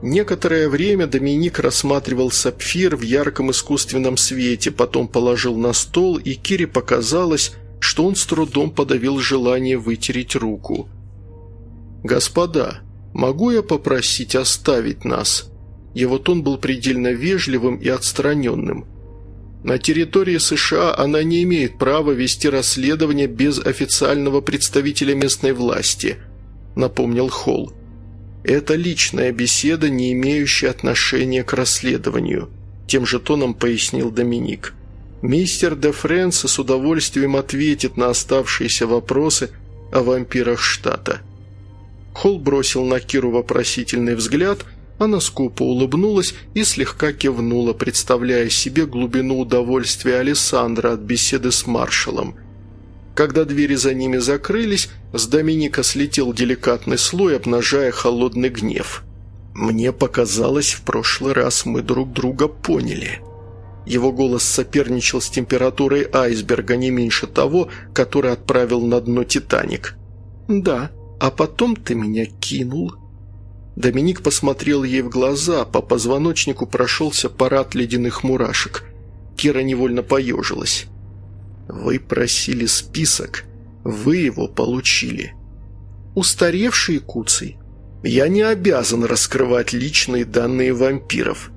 Некоторое время Доминик рассматривал сапфир в ярком искусственном свете, потом положил на стол, и Кире показалось, что он с трудом подавил желание вытереть руку. «Господа, могу я попросить оставить нас?» Его тон был предельно вежливым и отстраненным. «На территории США она не имеет права вести расследование без официального представителя местной власти», напомнил Холл. «Это личная беседа, не имеющая отношения к расследованию», тем же тоном пояснил Доминик. «Мистер де Френс с удовольствием ответит на оставшиеся вопросы о вампирах штата». Холл бросил на Киру вопросительный взгляд, она скупо улыбнулась и слегка кивнула, представляя себе глубину удовольствия Александра от беседы с маршалом – когда двери за ними закрылись, с Доминика слетел деликатный слой, обнажая холодный гнев. «Мне показалось, в прошлый раз мы друг друга поняли». Его голос соперничал с температурой айсберга не меньше того, который отправил на дно «Титаник». «Да, а потом ты меня кинул». Доминик посмотрел ей в глаза, по позвоночнику прошелся парад ледяных мурашек. Кира невольно поежилась. «Вы просили список, вы его получили». «Устаревший куцый. Я не обязан раскрывать личные данные вампиров.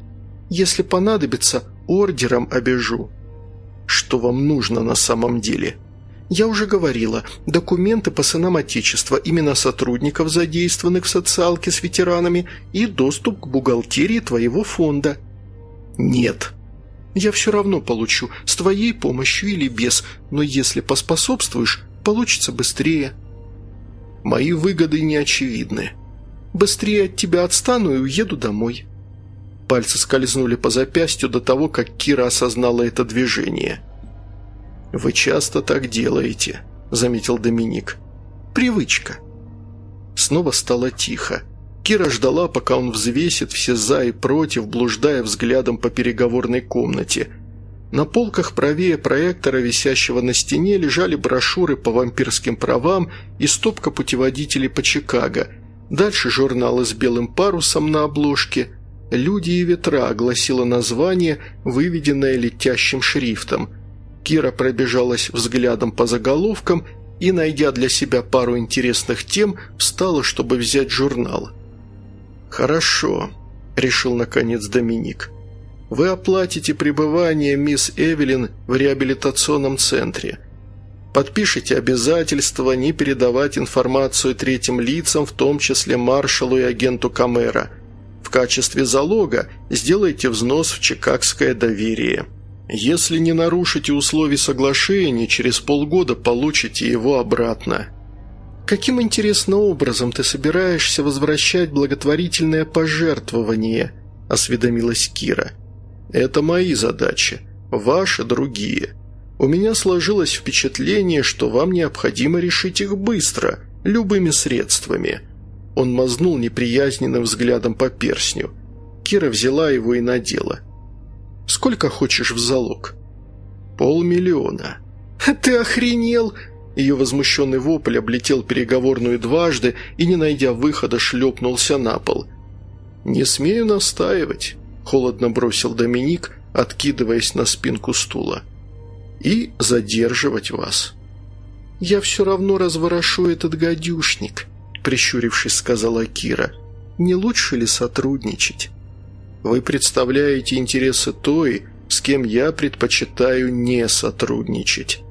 Если понадобится, ордером обяжу». «Что вам нужно на самом деле?» «Я уже говорила, документы по сынам Отечества, имена сотрудников, задействованных в социалке с ветеранами, и доступ к бухгалтерии твоего фонда». «Нет», я все равно получу, с твоей помощью или без, но если поспособствуешь, получится быстрее». «Мои выгоды не очевидны. Быстрее от тебя отстану и уеду домой». Пальцы скользнули по запястью до того, как Кира осознала это движение. «Вы часто так делаете», — заметил Доминик. «Привычка». Снова стало тихо. Кира ждала, пока он взвесит все «за» и «против», блуждая взглядом по переговорной комнате. На полках правее проектора, висящего на стене, лежали брошюры по вампирским правам и стопка путеводителей по Чикаго. Дальше журналы с белым парусом на обложке. «Люди и ветра» огласило название, выведенное летящим шрифтом. Кира пробежалась взглядом по заголовкам и, найдя для себя пару интересных тем, встала, чтобы взять журнал. «Хорошо», – решил наконец Доминик. «Вы оплатите пребывание мисс Эвелин в реабилитационном центре. Подпишите обязательство не передавать информацию третьим лицам, в том числе маршалу и агенту Камера. В качестве залога сделайте взнос в Чикагское доверие. Если не нарушите условий соглашения, через полгода получите его обратно. Каким интересным образом ты собираешься возвращать благотворительное пожертвование?» – осведомилась Кира. «Это мои задачи, ваши – другие». У меня сложилось впечатление, что вам необходимо решить их быстро, любыми средствами». Он мазнул неприязненным взглядом по перстню. Кира взяла его и надела. «Сколько хочешь в залог?» «Полмиллиона». *laughs* «Ты охренел!» Ее возмущенный вопль облетел переговорную дважды и, не найдя выхода, шлепнулся на пол. «Не смею настаивать», – холодно бросил Доминик, откидываясь на спинку стула и задерживать вас». «Я все равно разворошу этот гадюшник», – прищурившись, сказала Кира. «Не лучше ли сотрудничать?» «Вы представляете интересы той, с кем я предпочитаю не сотрудничать».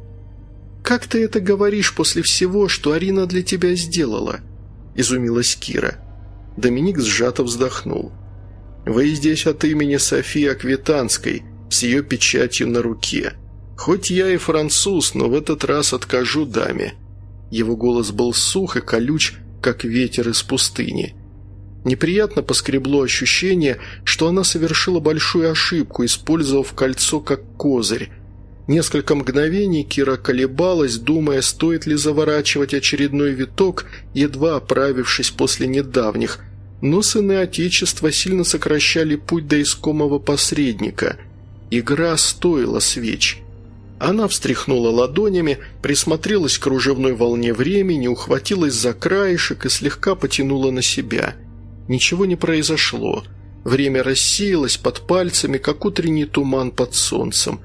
«Как ты это говоришь после всего, что Арина для тебя сделала?» – изумилась Кира. Доминик сжато вздохнул. «Вы здесь от имени Софии Аквитанской, с ее печатью на руке. «Хоть я и француз, но в этот раз откажу даме». Его голос был сух и колюч, как ветер из пустыни. Неприятно поскребло ощущение, что она совершила большую ошибку, использовав кольцо как козырь. Несколько мгновений Кира колебалась, думая, стоит ли заворачивать очередной виток, едва оправившись после недавних, но сыны Отечества сильно сокращали путь до искомого посредника. Игра стоила свеч. Она встряхнула ладонями, присмотрелась к кружевной волне времени, ухватилась за краешек и слегка потянула на себя. Ничего не произошло. Время рассеялось под пальцами, как утренний туман под солнцем.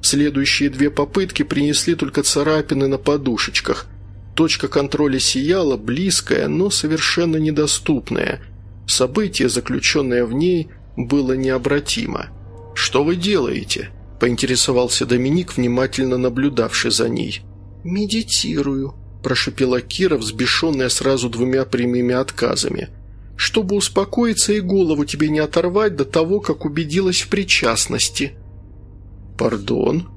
Следующие две попытки принесли только царапины на подушечках. Точка контроля сияла, близкая, но совершенно недоступная. Событие, заключенное в ней, было необратимо. «Что вы делаете?» поинтересовался Доминик, внимательно наблюдавший за ней. «Медитирую», – прошипела Кира, взбешенная сразу двумя прямыми отказами. «Чтобы успокоиться и голову тебе не оторвать до того, как убедилась в причастности». «Пардон?»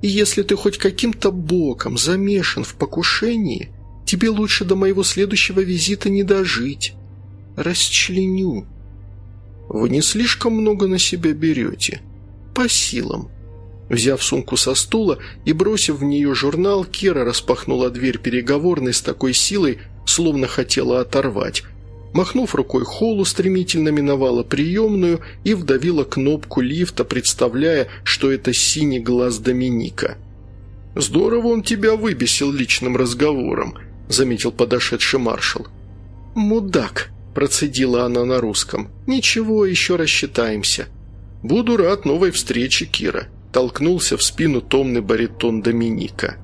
«И если ты хоть каким-то боком замешан в покушении, тебе лучше до моего следующего визита не дожить. Расчленю». «Вы не слишком много на себя берете?» «По силам. Взяв сумку со стула и бросив в нее журнал, Кира распахнула дверь переговорной с такой силой, словно хотела оторвать. Махнув рукой Холлу, стремительно миновала приемную и вдавила кнопку лифта, представляя, что это синий глаз Доминика. «Здорово он тебя выбесил личным разговором», – заметил подошедший маршал. «Мудак», – процедила она на русском. «Ничего, еще рассчитаемся». «Буду рад новой встрече, Кира», толкнулся в спину томный баритон Доминика.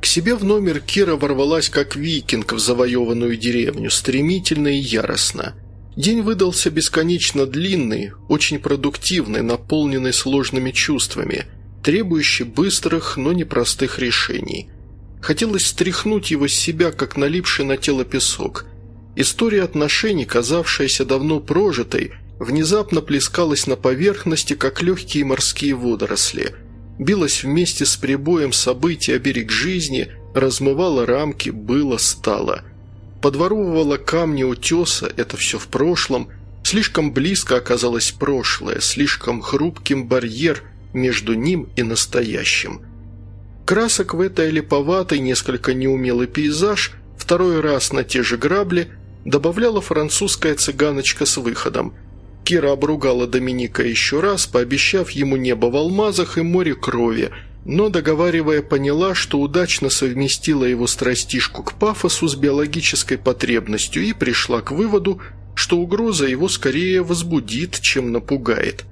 К себе в номер Кира ворвалась как викинг в завоеванную деревню, стремительно и яростно. День выдался бесконечно длинный, очень продуктивный, наполненный сложными чувствами, требующий быстрых, но непростых решений. Хотелось стряхнуть его с себя, как налипший на тело песок. История отношений, казавшаяся давно прожитой, внезапно плескалась на поверхности, как легкие морские водоросли. Билась вместе с прибоем событий о берег жизни, размывала рамки, было, стало. Подворовывала камни утеса, это все в прошлом. Слишком близко оказалось прошлое, слишком хрупким барьер между ним и настоящим. Красок в этой липоватый, несколько неумелый пейзаж, второй раз на те же грабли, добавляла французская цыганочка с выходом – Кира обругала Доминика еще раз, пообещав ему небо в алмазах и море крови, но, договаривая, поняла, что удачно совместила его страстишку к пафосу с биологической потребностью и пришла к выводу, что угроза его скорее возбудит, чем напугает.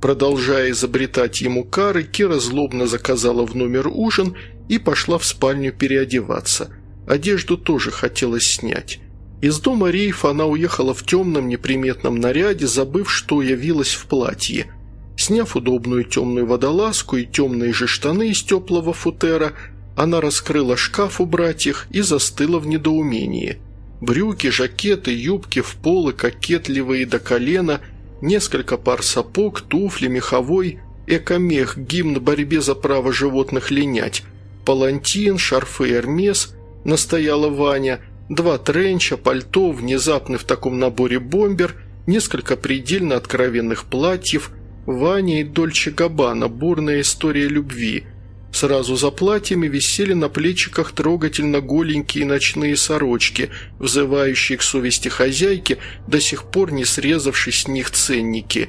Продолжая изобретать ему кары, Кира злобно заказала в номер ужин и пошла в спальню переодеваться. Одежду тоже хотелось снять. Из дома Рейфа она уехала в темном неприметном наряде, забыв, что явилась в платье. Сняв удобную темную водолазку и темные же штаны из теплого футера, она раскрыла шкаф убрать их и застыла в недоумении. Брюки, жакеты, юбки в полы, кокетливые до колена, несколько пар сапог, туфли, меховой, экомех, гимн борьбе за право животных линять, палантин, шарфы Эрмес, настояла Ваня, два тренча, пальто, внезапный в таком наборе бомбер, несколько предельно откровенных платьев – Ваня и Дольче Габбана «Бурная история любви». Сразу за платьями висели на плечиках трогательно голенькие ночные сорочки, взывающие к совести хозяйки, до сих пор не срезавшись с них ценники.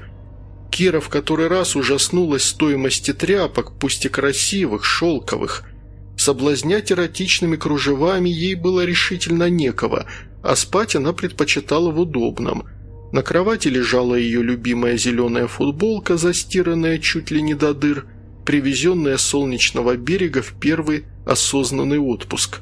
Кира в который раз ужаснулась стоимости тряпок, пусть и красивых, шелковых. Соблазнять эротичными кружевами ей было решительно некого, а спать она предпочитала в удобном – на кровати лежала ее любимая зеленая футболка, застиранная чуть ли не до дыр, привезенная с солнечного берега в первый осознанный отпуск.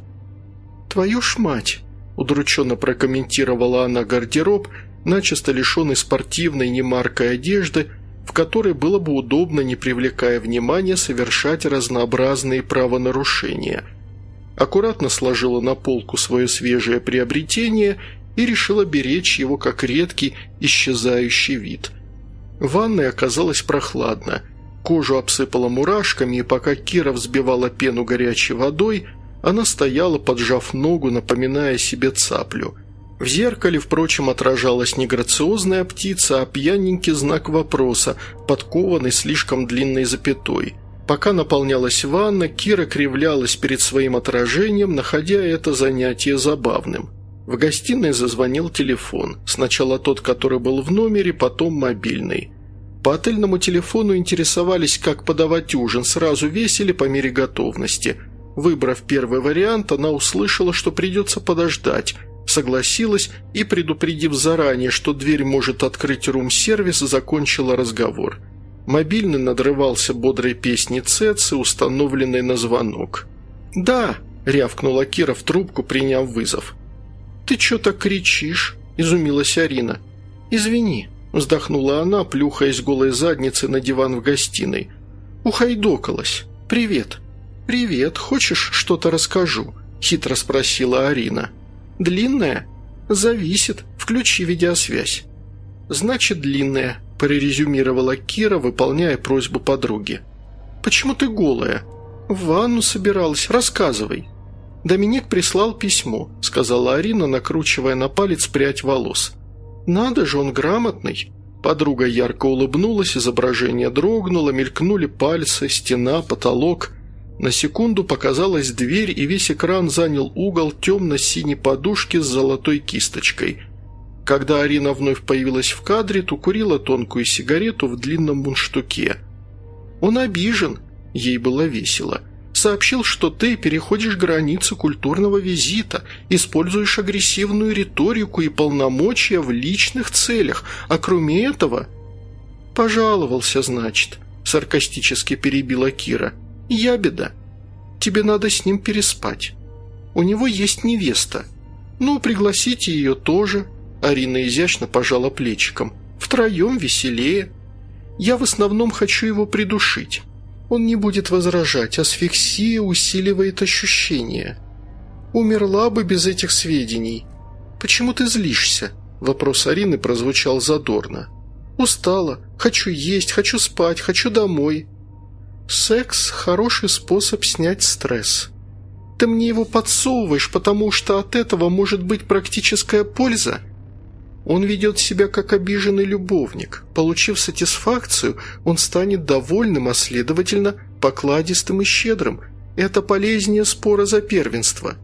«Твою ж мать!» – удрученно прокомментировала она гардероб, начисто лишенный спортивной немаркой одежды, в которой было бы удобно, не привлекая внимания, совершать разнообразные правонарушения. Аккуратно сложила на полку свое свежее приобретение и решила беречь его как редкий исчезающий вид. Ванная оказалась прохладна. Кожу обсыпала мурашками, и пока Кира взбивала пену горячей водой, она стояла, поджав ногу, напоминая себе цаплю. В зеркале, впрочем, отражалась не грациозная птица, а пьяненький знак вопроса, подкованный слишком длинной запятой. Пока наполнялась ванна, Кира кривлялась перед своим отражением, находя это занятие забавным. В гостиной зазвонил телефон. Сначала тот, который был в номере, потом мобильный. По отельному телефону интересовались, как подавать ужин, сразу весили по мере готовности. Выбрав первый вариант, она услышала, что придется подождать, согласилась и, предупредив заранее, что дверь может открыть рум-сервис, закончила разговор. Мобильный надрывался бодрой песней Цецы, установленной на звонок. «Да», – рявкнула Кира в трубку, приняв вызов. «Ты что так кричишь?» – изумилась Арина. «Извини», – вздохнула она, плюхаясь голой задницей на диван в гостиной. «Ухайдокалась. Привет». «Привет. Хочешь, что-то расскажу?» – хитро спросила Арина. «Длинная?» «Зависит. Включи видеосвязь». «Значит, длинная», – прорезюмировала Кира, выполняя просьбу подруги. «Почему ты голая?» «В ванну собиралась. Рассказывай». «Доминик прислал письмо», – сказала Арина, накручивая на палец прядь волос. «Надо же, он грамотный». Подруга ярко улыбнулась, изображение дрогнуло, мелькнули пальцы, стена, потолок. На секунду показалась дверь, и весь экран занял угол темно-синей подушки с золотой кисточкой. Когда Арина вновь появилась в кадре, то курила тонкую сигарету в длинном мундштуке. «Он обижен», – ей было весело – сообщил, что ты переходишь границы культурного визита, используешь агрессивную риторику и полномочия в личных целях, а кроме этого...» «Пожаловался, значит», – саркастически перебила Кира. «Я беда. Тебе надо с ним переспать. У него есть невеста. Ну, пригласите ее тоже». Арина изящно пожала плечиком. «Втроем веселее. Я в основном хочу его придушить». Он не будет возражать, асфиксия усиливает ощущение. Умерла бы без этих сведений. Почему ты злишься? Вопрос Арины прозвучал задорно. Устала. Хочу есть, хочу спать, хочу домой. Секс – хороший способ снять стресс. Ты мне его подсовываешь, потому что от этого может быть практическая польза – он ведет себя как обиженный любовник. Получив сатисфакцию, он станет довольным, а следовательно, покладистым и щедрым. Это полезнее спора за первенство.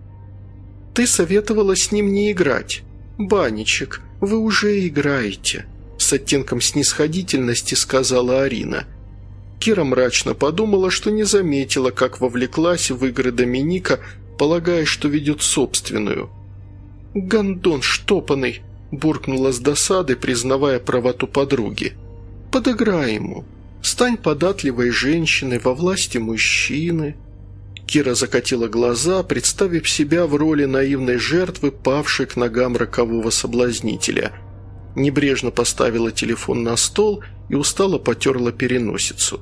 Ты советовала с ним не играть. «Баничек, вы уже играете», – с оттенком снисходительности сказала Арина. Кира мрачно подумала, что не заметила, как вовлеклась в игры Доминика, полагая, что ведет собственную. «Гондон штопанный!» – буркнула с досады, признавая правоту подруги. «Подыграй ему. Стань податливой женщиной во власти мужчины». Кира закатила глаза, представив себя в роли наивной жертвы, павшей к ногам рокового соблазнителя. Небрежно поставила телефон на стол и устало потерла переносицу.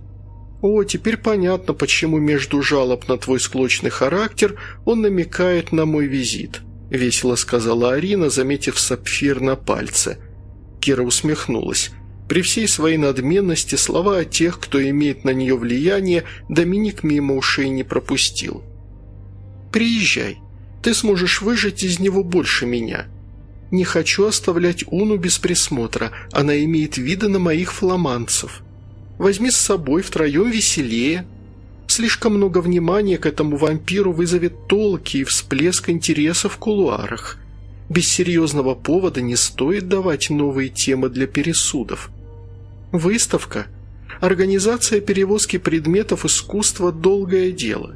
«О, теперь понятно, почему между жалоб на твой склочный характер он намекает на мой визит», – весело сказала Арина, заметив сапфир на пальце. Кира усмехнулась. При всей своей надменности слова о тех, кто имеет на нее влияние, Доминик мимо ушей не пропустил. «Приезжай. Ты сможешь выжить из него больше меня. Не хочу оставлять Уну без присмотра. Она имеет виды на моих фламанцев. Возьми с собой, втроем веселее. Слишком много внимания к этому вампиру вызовет толки и всплеск интереса в кулуарах. Без серьезного повода не стоит давать новые темы для пересудов». Выставка. Организация перевозки предметов искусства – долгое дело.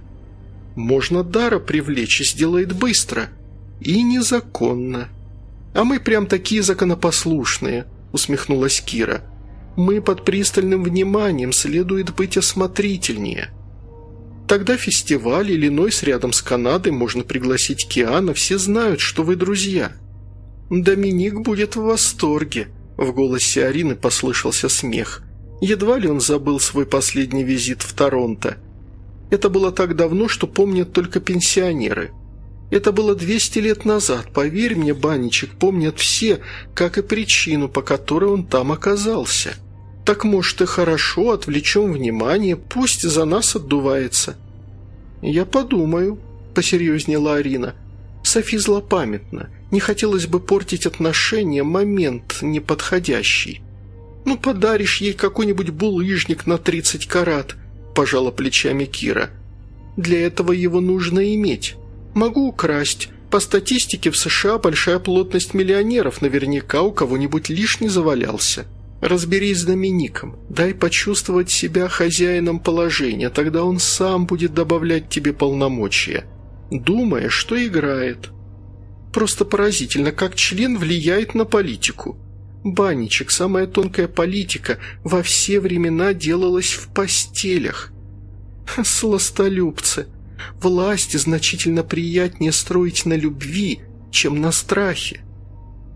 Можно дара привлечь и сделает быстро. И незаконно. А мы прям такие законопослушные, усмехнулась Кира. Мы под пристальным вниманием, следует быть осмотрительнее. Тогда фестиваль Иллинойс рядом с Канадой можно пригласить Киана, все знают, что вы друзья. Доминик будет в восторге – в голосе Арины послышался смех. Едва ли он забыл свой последний визит в Торонто. Это было так давно, что помнят только пенсионеры. Это было 200 лет назад, поверь мне, банничек, помнят все, как и причину, по которой он там оказался. Так, может, и хорошо, отвлечем внимание, пусть за нас отдувается». «Я подумаю», – посерьезнела Арина. «Софи злопамятна. Не хотелось бы портить отношения, момент неподходящий. «Ну, подаришь ей какой-нибудь булыжник на 30 карат», – пожала плечами Кира. «Для этого его нужно иметь. Могу украсть. По статистике в США большая плотность миллионеров, наверняка у кого-нибудь лишний завалялся. Разберись с Домиником, дай почувствовать себя хозяином положения, тогда он сам будет добавлять тебе полномочия, думая, что играет». Просто поразительно, как член влияет на политику. Банничек, самая тонкая политика, во все времена делалась в постелях. Сластолюбцы. Власти значительно приятнее строить на любви, чем на страхе.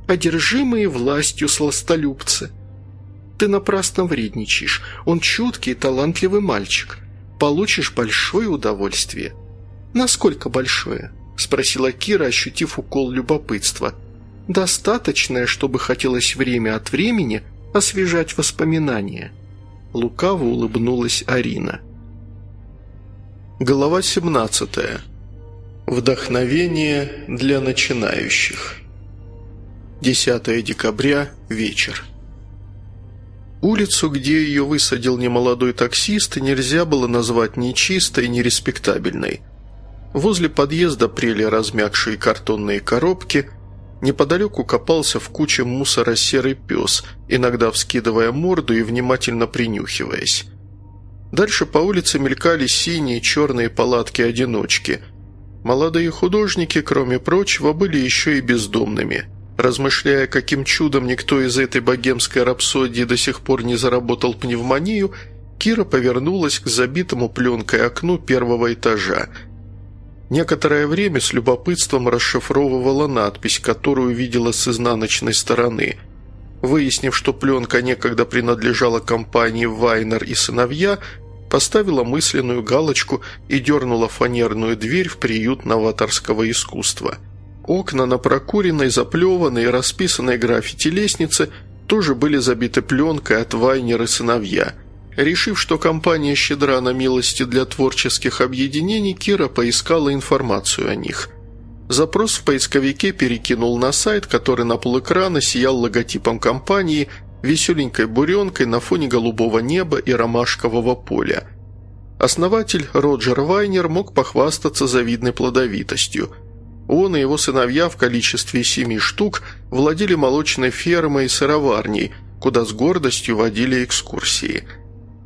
Одержимые властью сластолюбцы. Ты напрасно вредничаешь. Он чуткий и талантливый мальчик. Получишь большое удовольствие. Насколько большое? – спросила Кира, ощутив укол любопытства. «Достаточное, чтобы хотелось время от времени освежать воспоминания». Лукаво улыбнулась Арина. Глава 17. Вдохновение для начинающих. 10 декабря, вечер. Улицу, где ее высадил немолодой таксист, нельзя было назвать ни чистой, ни респектабельной – Возле подъезда прели размягшие картонные коробки. Неподалеку копался в куче мусора серый пес, иногда вскидывая морду и внимательно принюхиваясь. Дальше по улице мелькали синие черные палатки-одиночки. Молодые художники, кроме прочего, были еще и бездомными. Размышляя, каким чудом никто из этой богемской рапсодии до сих пор не заработал пневмонию, Кира повернулась к забитому пленкой окну первого этажа – Некоторое время с любопытством расшифровывала надпись, которую видела с изнаночной стороны. Выяснив, что пленка некогда принадлежала компании «Вайнер и сыновья», поставила мысленную галочку и дернула фанерную дверь в приют новаторского искусства. Окна на прокуренной, заплеванной и расписанной граффити лестнице тоже были забиты пленкой от «Вайнер сыновья», Решив, что компания щедра на милости для творческих объединений, Кира поискала информацию о них. Запрос в поисковике перекинул на сайт, который на полэкрана сиял логотипом компании, веселенькой буренкой на фоне голубого неба и ромашкового поля. Основатель Роджер Вайнер мог похвастаться завидной плодовитостью. Он и его сыновья в количестве семи штук владели молочной фермой и сыроварней, куда с гордостью водили экскурсии –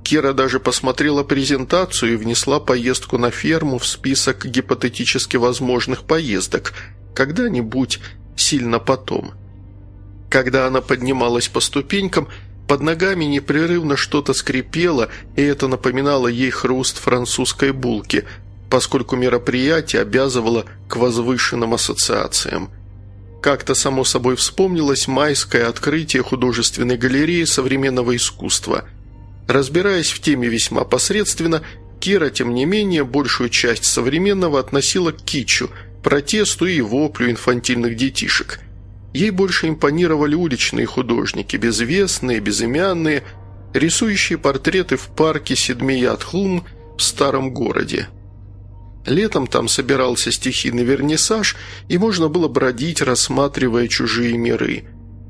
Кира даже посмотрела презентацию и внесла поездку на ферму в список гипотетически возможных поездок, когда-нибудь, сильно потом. Когда она поднималась по ступенькам, под ногами непрерывно что-то скрипело, и это напоминало ей хруст французской булки, поскольку мероприятие обязывало к возвышенным ассоциациям. Как-то само собой вспомнилось майское открытие художественной галереи современного искусства. Разбираясь в теме весьма посредственно, Кира, тем не менее, большую часть современного относила к кичу, протесту и воплю инфантильных детишек – Ей больше импонировали уличные художники, безвестные, безымянные, рисующие портреты в парке Сидмият-Хлум в старом городе. Летом там собирался стихийный вернисаж, и можно было бродить, рассматривая чужие миры.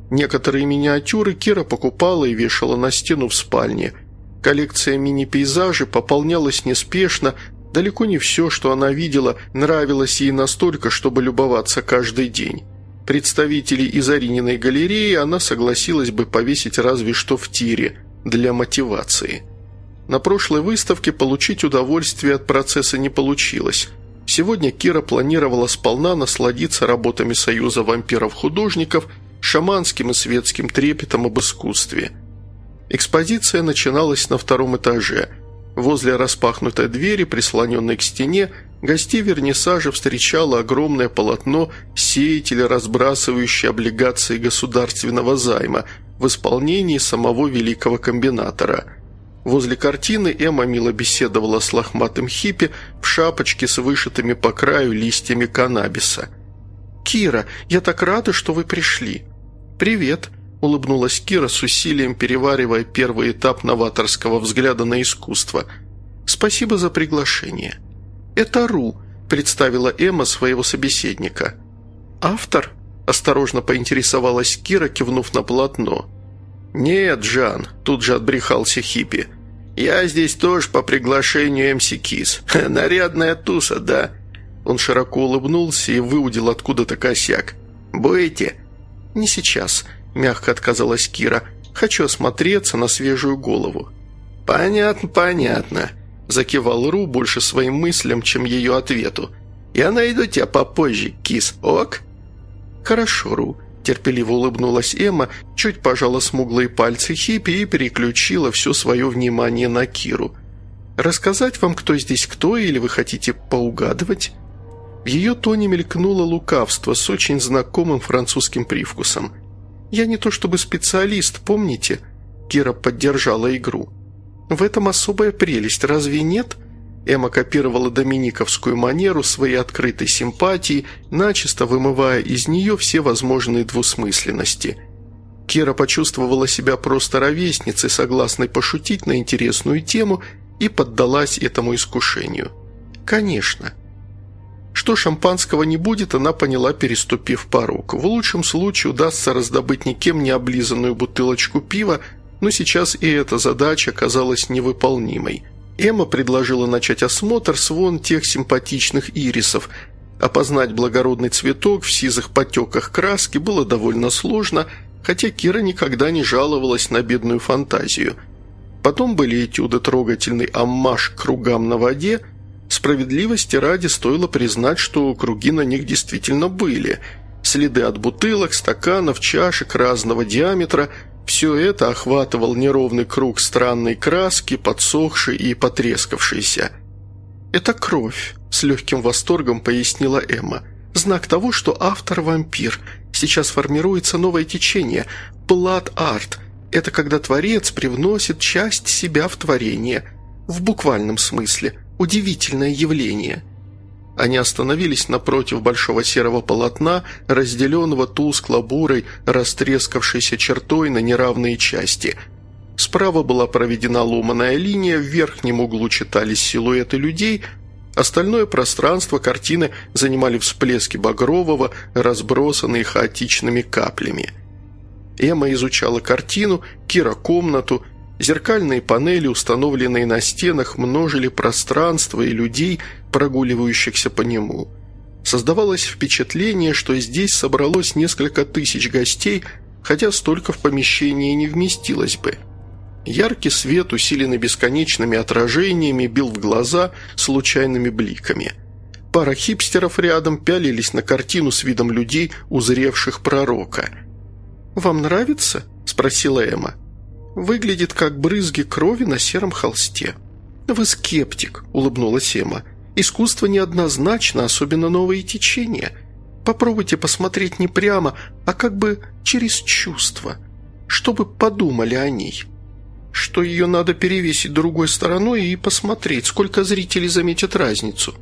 Некоторые миниатюры Кира покупала и вешала на стену в спальне. Коллекция мини-пейзажей пополнялась неспешно, далеко не все, что она видела, нравилось ей настолько, чтобы любоваться каждый день. Представителей из Арининой галереи она согласилась бы повесить разве что в тире, для мотивации. На прошлой выставке получить удовольствие от процесса не получилось. Сегодня Кира планировала сполна насладиться работами Союза вампиров-художников, шаманским и светским трепетом об искусстве. Экспозиция начиналась на втором этаже. Возле распахнутой двери, прислоненной к стене, Гостей вернисажа встречало огромное полотно сеятеля, разбрасывающее облигации государственного займа в исполнении самого великого комбинатора. Возле картины Эмма мило беседовала с лохматым хиппи в шапочке с вышитыми по краю листьями каннабиса. «Кира, я так рада, что вы пришли!» «Привет!» – улыбнулась Кира с усилием, переваривая первый этап новаторского взгляда на искусство. «Спасибо за приглашение!» «Это Ру», – представила Эмма своего собеседника. «Автор?» – осторожно поинтересовалась Кира, кивнув на полотно. «Нет, Жан», – тут же отбрехался Хиппи. «Я здесь тоже по приглашению МС Кис. *laughs* Нарядная туса, да?» Он широко улыбнулся и выудил откуда-то косяк. «Будете?» «Не сейчас», – мягко отказалась Кира. «Хочу осмотреться на свежую голову». «Понятно, понятно», Закивал Ру больше своим мыслям, чем ее ответу. «Я найду тебя попозже, кис, ок?» «Хорошо, Ру», – терпеливо улыбнулась Эмма, чуть пожала смуглые пальцы Хиппи и переключила все свое внимание на Киру. «Рассказать вам, кто здесь кто, или вы хотите поугадывать?» В ее тоне мелькнуло лукавство с очень знакомым французским привкусом. «Я не то чтобы специалист, помните?» Кира поддержала игру. В этом особая прелесть, разве нет?» Эмма копировала доминиковскую манеру своей открытой симпатии, начисто вымывая из нее все возможные двусмысленности. Кира почувствовала себя просто ровесницей, согласной пошутить на интересную тему, и поддалась этому искушению. «Конечно». Что шампанского не будет, она поняла, переступив порог. В лучшем случае удастся раздобыть никем не облизанную бутылочку пива, но сейчас и эта задача казалась невыполнимой. Эмма предложила начать осмотр с вон тех симпатичных ирисов. Опознать благородный цветок в сизых потеках краски было довольно сложно, хотя Кира никогда не жаловалась на бедную фантазию. Потом были этюды трогательный аммаж кругам на воде. Справедливости ради стоило признать, что круги на них действительно были. Следы от бутылок, стаканов, чашек разного диаметра – все это охватывал неровный круг странной краски, подсохшей и потрескавшейся. «Это кровь», – с легким восторгом пояснила Эмма. «Знак того, что автор – вампир. Сейчас формируется новое течение – Art. Это когда творец привносит часть себя в творение. В буквальном смысле. Удивительное явление». Они остановились напротив большого серого полотна, разделенного тускло-бурой, растрескавшейся чертой на неравные части. Справа была проведена ломаная линия, в верхнем углу читались силуэты людей, остальное пространство картины занимали всплески багрового, разбросанные хаотичными каплями. Эмма изучала картину, Кира – комнату – Зеркальные панели, установленные на стенах, множили пространство и людей, прогуливающихся по нему. Создавалось впечатление, что здесь собралось несколько тысяч гостей, хотя столько в помещении не вместилось бы. Яркий свет, усиленный бесконечными отражениями, бил в глаза случайными бликами. Пара хипстеров рядом пялились на картину с видом людей, узревших пророка. «Вам нравится?» – спросила Эмма. «Выглядит как брызги крови на сером холсте». «Вы скептик», – улыбнулась Эмма. «Искусство неоднозначно, особенно новые течения. Попробуйте посмотреть не прямо, а как бы через чувства. Чтобы подумали о ней» что ее надо перевесить другой стороной и посмотреть, сколько зрителей заметят разницу».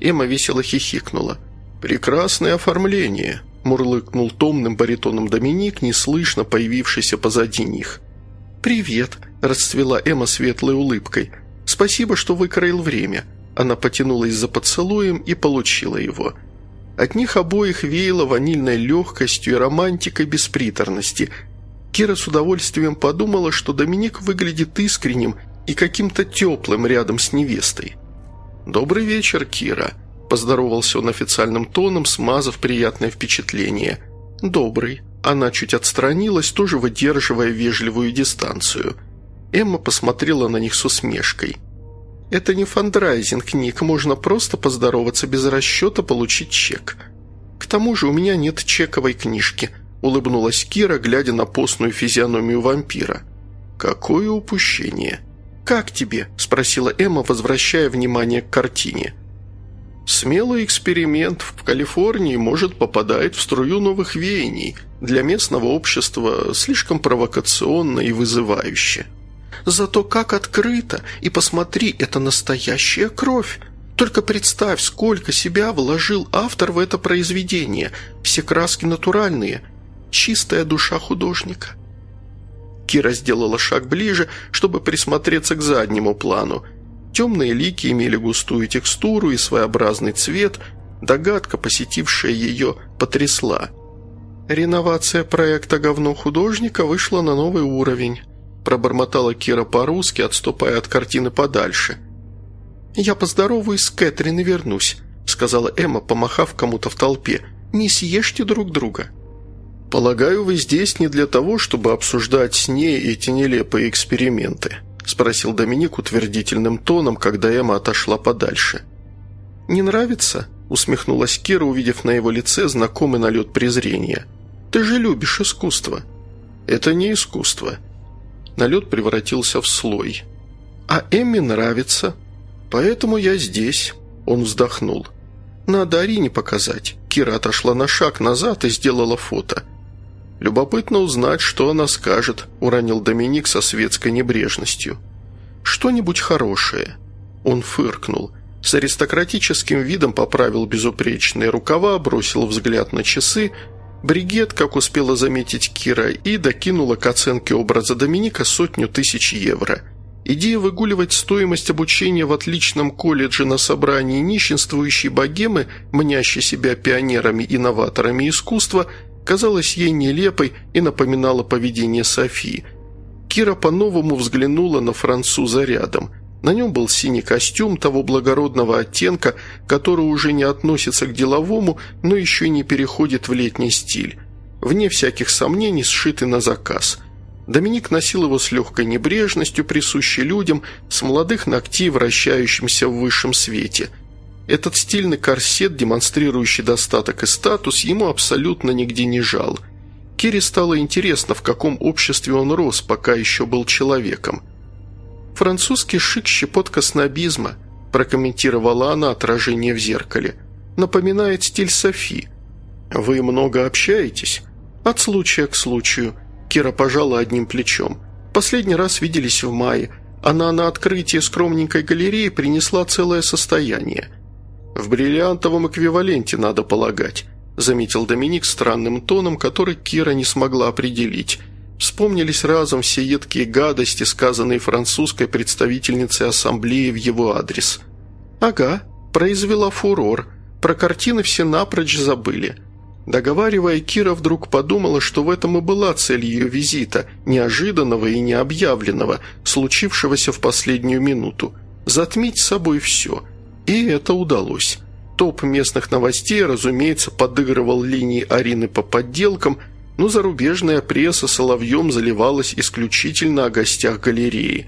Эмма весело хихикнула. «Прекрасное оформление», – мурлыкнул томным баритоном Доминик, неслышно появившийся позади них. «Привет», – расцвела Эмма светлой улыбкой. «Спасибо, что выкроил время». Она потянулась за поцелуем и получила его. От них обоих веяло ванильной легкостью и романтикой без приторности – Кира с удовольствием подумала, что Доминик выглядит искренним и каким-то теплым рядом с невестой. «Добрый вечер, Кира», – поздоровался он официальным тоном, смазав приятное впечатление. «Добрый». Она чуть отстранилась, тоже выдерживая вежливую дистанцию. Эмма посмотрела на них с усмешкой. «Это не фандрайзинг, Ник, можно просто поздороваться без расчета, получить чек. К тому же у меня нет чековой книжки», – улыбнулась Кира, глядя на постную физиономию вампира. «Какое упущение!» «Как тебе?» – спросила Эмма, возвращая внимание к картине. «Смелый эксперимент в Калифорнии может попадать в струю новых веяний. Для местного общества слишком провокационно и вызывающе. Зато как открыто! И посмотри, это настоящая кровь!» Только представь, сколько себя вложил автор в это произведение. Все краски натуральные чистая душа художника. Кира сделала шаг ближе, чтобы присмотреться к заднему плану. Темные лики имели густую текстуру и своеобразный цвет, догадка, посетившая ее, потрясла. «Реновация проекта «Говно художника» вышла на новый уровень», пробормотала Кира по-русски, отступая от картины подальше. «Я поздороваюсь с Кэтрин и вернусь», сказала Эмма, помахав кому-то в толпе. «Не съешьте друг друга». «Полагаю, вы здесь не для того, чтобы обсуждать с ней эти нелепые эксперименты?» – спросил Доминик утвердительным тоном, когда Эмма отошла подальше. «Не нравится?» – усмехнулась Кира, увидев на его лице знакомый налет презрения. «Ты же любишь искусство». «Это не искусство». Налет превратился в слой. «А Эмме нравится. Поэтому я здесь». Он вздохнул. «Надо Арине показать». Кира отошла на шаг назад и сделала фото. «Любопытно узнать, что она скажет», – уронил Доминик со светской небрежностью. «Что-нибудь хорошее». Он фыркнул. С аристократическим видом поправил безупречные рукава, бросил взгляд на часы, бригет, как успела заметить Кира, и докинула к оценке образа Доминика сотню тысяч евро. Идея выгуливать стоимость обучения в отличном колледже на собрании нищенствующей богемы, мнящей себя пионерами и новаторами искусства – казалась ей нелепой и напоминала поведение Софии. Кира по-новому взглянула на француза рядом. На нем был синий костюм того благородного оттенка, который уже не относится к деловому, но еще не переходит в летний стиль. Вне всяких сомнений сшитый на заказ. Доминик носил его с легкой небрежностью, присущей людям, с молодых ногтей, вращающимся в высшем свете – этот стильный корсет, демонстрирующий достаток и статус, ему абсолютно нигде не жал. Кире стало интересно, в каком обществе он рос, пока еще был человеком. «Французский шик – щепотка снобизма», – прокомментировала она отражение в зеркале. «Напоминает стиль Софи». «Вы много общаетесь?» «От случая к случаю», – Кира пожала одним плечом. «Последний раз виделись в мае. Она на открытие скромненькой галереи принесла целое состояние». «В бриллиантовом эквиваленте, надо полагать», – заметил Доминик странным тоном, который Кира не смогла определить. Вспомнились разом все едкие гадости, сказанные французской представительницей ассамблеи в его адрес. «Ага, произвела фурор. Про картины все напрочь забыли». Договаривая, Кира вдруг подумала, что в этом и была цель ее визита, неожиданного и необъявленного, случившегося в последнюю минуту. Затмить собой все – и это удалось. Топ местных новостей, разумеется, подыгрывал линии Арины по подделкам, но зарубежная пресса соловьем заливалась исключительно о гостях галереи.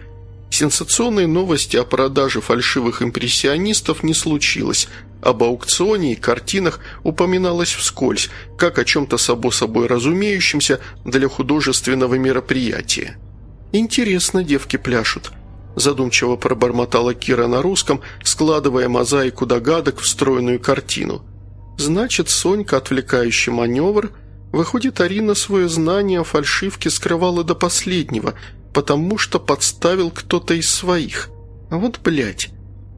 Сенсационные новости о продаже фальшивых импрессионистов не случилось, об аукционе и картинах упоминалось вскользь, как о чем-то само собой разумеющемся для художественного мероприятия. «Интересно девки пляшут», – задумчиво пробормотала Кира на русском, складывая мозаику догадок в стройную картину. «Значит, Сонька, отвлекающий маневр – Выходит, Арина свое знание о фальшивке скрывала до последнего, потому что подставил кто-то из своих. А вот блядь.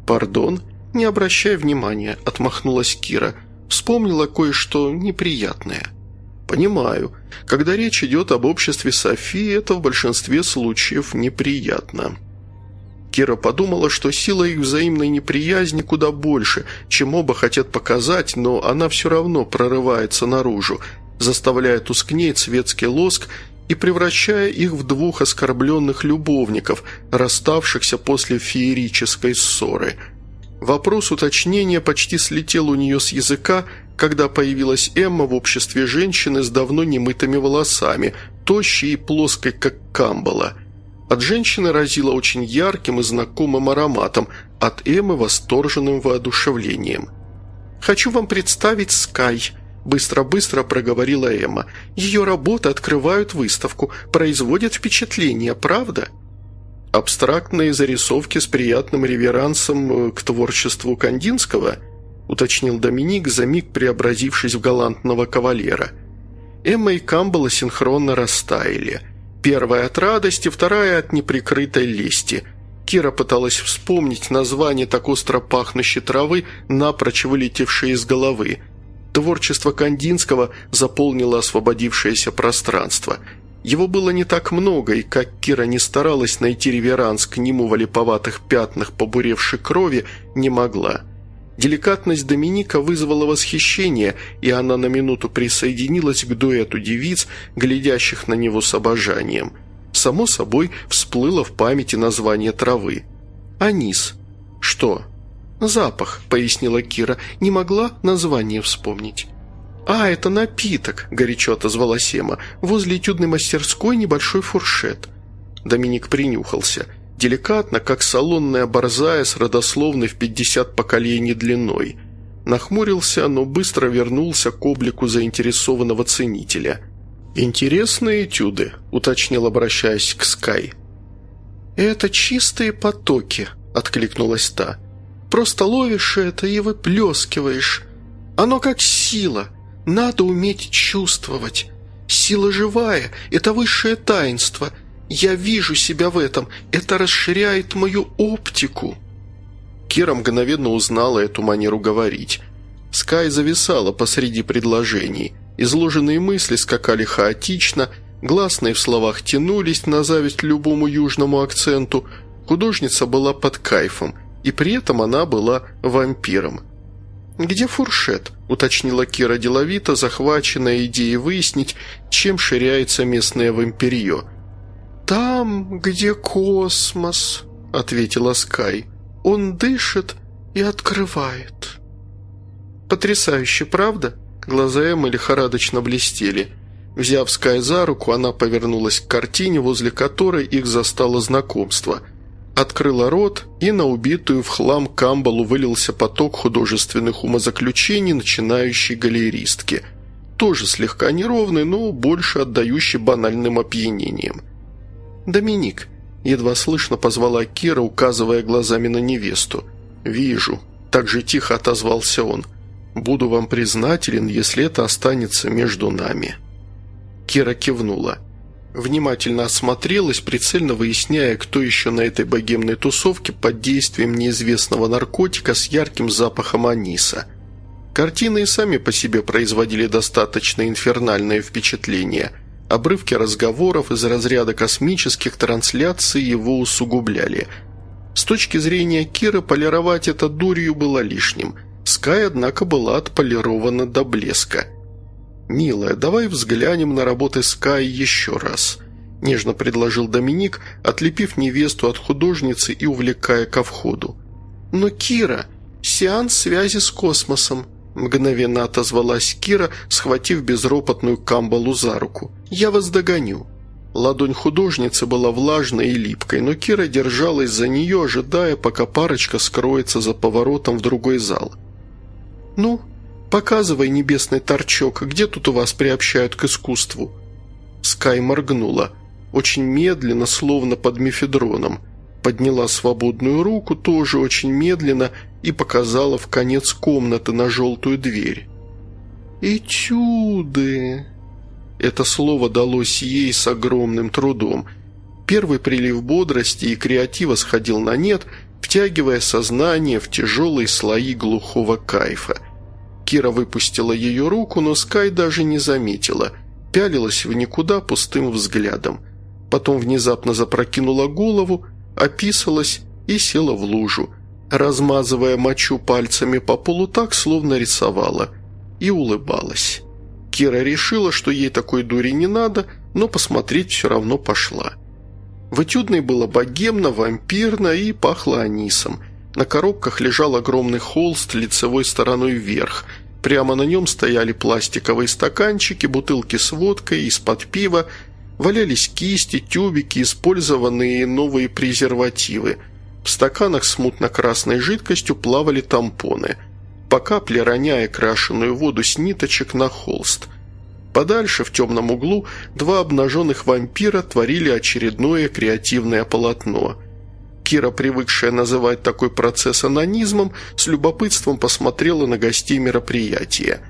Пардон, не обращай внимания, отмахнулась Кира. Вспомнила кое-что неприятное. «Понимаю. Когда речь идет об обществе Софии, это в большинстве случаев неприятно». Кира подумала, что сила их взаимной неприязни куда больше, чем оба хотят показать, но она все равно прорывается наружу, заставляя тускнеть светский лоск и превращая их в двух оскорбленных любовников, расставшихся после феерической ссоры. Вопрос уточнения почти слетел у нее с языка, когда появилась Эмма в обществе женщины с давно немытыми волосами, тощей и плоской, как камбала. От женщины разило очень ярким и знакомым ароматом, от Эммы – восторженным воодушевлением. «Хочу вам представить Скай», Быстро-быстро проговорила Эмма. «Ее работы открывают выставку, производят впечатление, правда?» «Абстрактные зарисовки с приятным реверансом э, к творчеству Кандинского?» уточнил Доминик, за миг преобразившись в галантного кавалера. Эмма и Камбала синхронно растаяли. Первая от радости, вторая от неприкрытой лести. Кира пыталась вспомнить название так остро пахнущей травы, напрочь вылетевшей из головы – Творчество Кандинского заполнило освободившееся пространство. Его было не так много, и как Кира не старалась найти реверанс к нему в олиповатых пятнах побуревшей крови, не могла. Деликатность Доминика вызвала восхищение, и она на минуту присоединилась к дуэту девиц, глядящих на него с обожанием. Само собой, всплыло в памяти название травы. «Анис». «Что?» «Запах», — пояснила Кира, — не могла название вспомнить. «А, это напиток», — горячо отозвалась Ема. «Возле этюдной мастерской небольшой фуршет». Доминик принюхался. Деликатно, как салонная борзая с родословной в пятьдесят поколений длиной. Нахмурился, но быстро вернулся к облику заинтересованного ценителя. «Интересные этюды», — уточнил, обращаясь к Скай. «Это чистые потоки», — откликнулась та. Просто ловишь это и выплескиваешь. Оно как сила. Надо уметь чувствовать. Сила живая – это высшее таинство. Я вижу себя в этом. Это расширяет мою оптику». Кира мгновенно узнала эту манеру говорить. Скай зависала посреди предложений. Изложенные мысли скакали хаотично, гласные в словах тянулись на зависть любому южному акценту. Художница была под кайфом – и при этом она была вампиром. «Где фуршет?» – уточнила Кира деловито, захваченная идеей выяснить, чем ширяется местное вампирье. «Там, где космос», – ответила Скай. «Он дышит и открывает». «Потрясающе, правда?» Глаза Эммы лихорадочно блестели. Взяв Скай за руку, она повернулась к картине, возле которой их застало знакомство – открыла рот, и на убитую в хлам Камбалу вылился поток художественных умозаключений начинающей галеристки. Тоже слегка неровный, но больше отдающий банальным опьянением. «Доминик», – едва слышно позвала Кира, указывая глазами на невесту. «Вижу», – так же тихо отозвался он. «Буду вам признателен, если это останется между нами». Кира кивнула. Внимательно осмотрелась, прицельно выясняя, кто еще на этой богемной тусовке под действием неизвестного наркотика с ярким запахом аниса. Картины и сами по себе производили достаточно инфернальное впечатление. Обрывки разговоров из разряда космических трансляций его усугубляли. С точки зрения Киры полировать это дурью было лишним. Скай, однако, была отполирована до блеска – «Милая, давай взглянем на работы Скай еще раз», – нежно предложил Доминик, отлепив невесту от художницы и увлекая ко входу. «Но, Кира, сеанс связи с космосом», – мгновенно отозвалась Кира, схватив безропотную Камбалу за руку. «Я вас догоню». Ладонь художницы была влажной и липкой, но Кира держалась за нее, ожидая, пока парочка скроется за поворотом в другой зал. «Ну, показывай, небесный торчок, где тут у вас приобщают к искусству?» Скай моргнула. Очень медленно, словно под мефедроном. Подняла свободную руку, тоже очень медленно, и показала в конец комнаты на желтую дверь. «Этюды!» Это слово далось ей с огромным трудом. Первый прилив бодрости и креатива сходил на нет, втягивая сознание в тяжелые слои глухого кайфа. Кира выпустила ее руку, но Скай даже не заметила, пялилась в никуда пустым взглядом. Потом внезапно запрокинула голову, описалась и села в лужу, размазывая мочу пальцами по полу так, словно рисовала, и улыбалась. Кира решила, что ей такой дури не надо, но посмотреть все равно пошла. В этюдной было богемно, вампирно и пахло анисом. На коробках лежал огромный холст лицевой стороной вверх. Прямо на нем стояли пластиковые стаканчики, бутылки с водкой, из-под пива, валялись кисти, тюбики, использованные новые презервативы – в стаканах с мутно-красной жидкостью плавали тампоны. По капле роняя крашеную воду с ниточек на холст. Подальше, в темном углу, два обнаженных вампира творили очередное креативное полотно. Кира, привыкшая называть такой процесс анонизмом, с любопытством посмотрела на гостей мероприятия.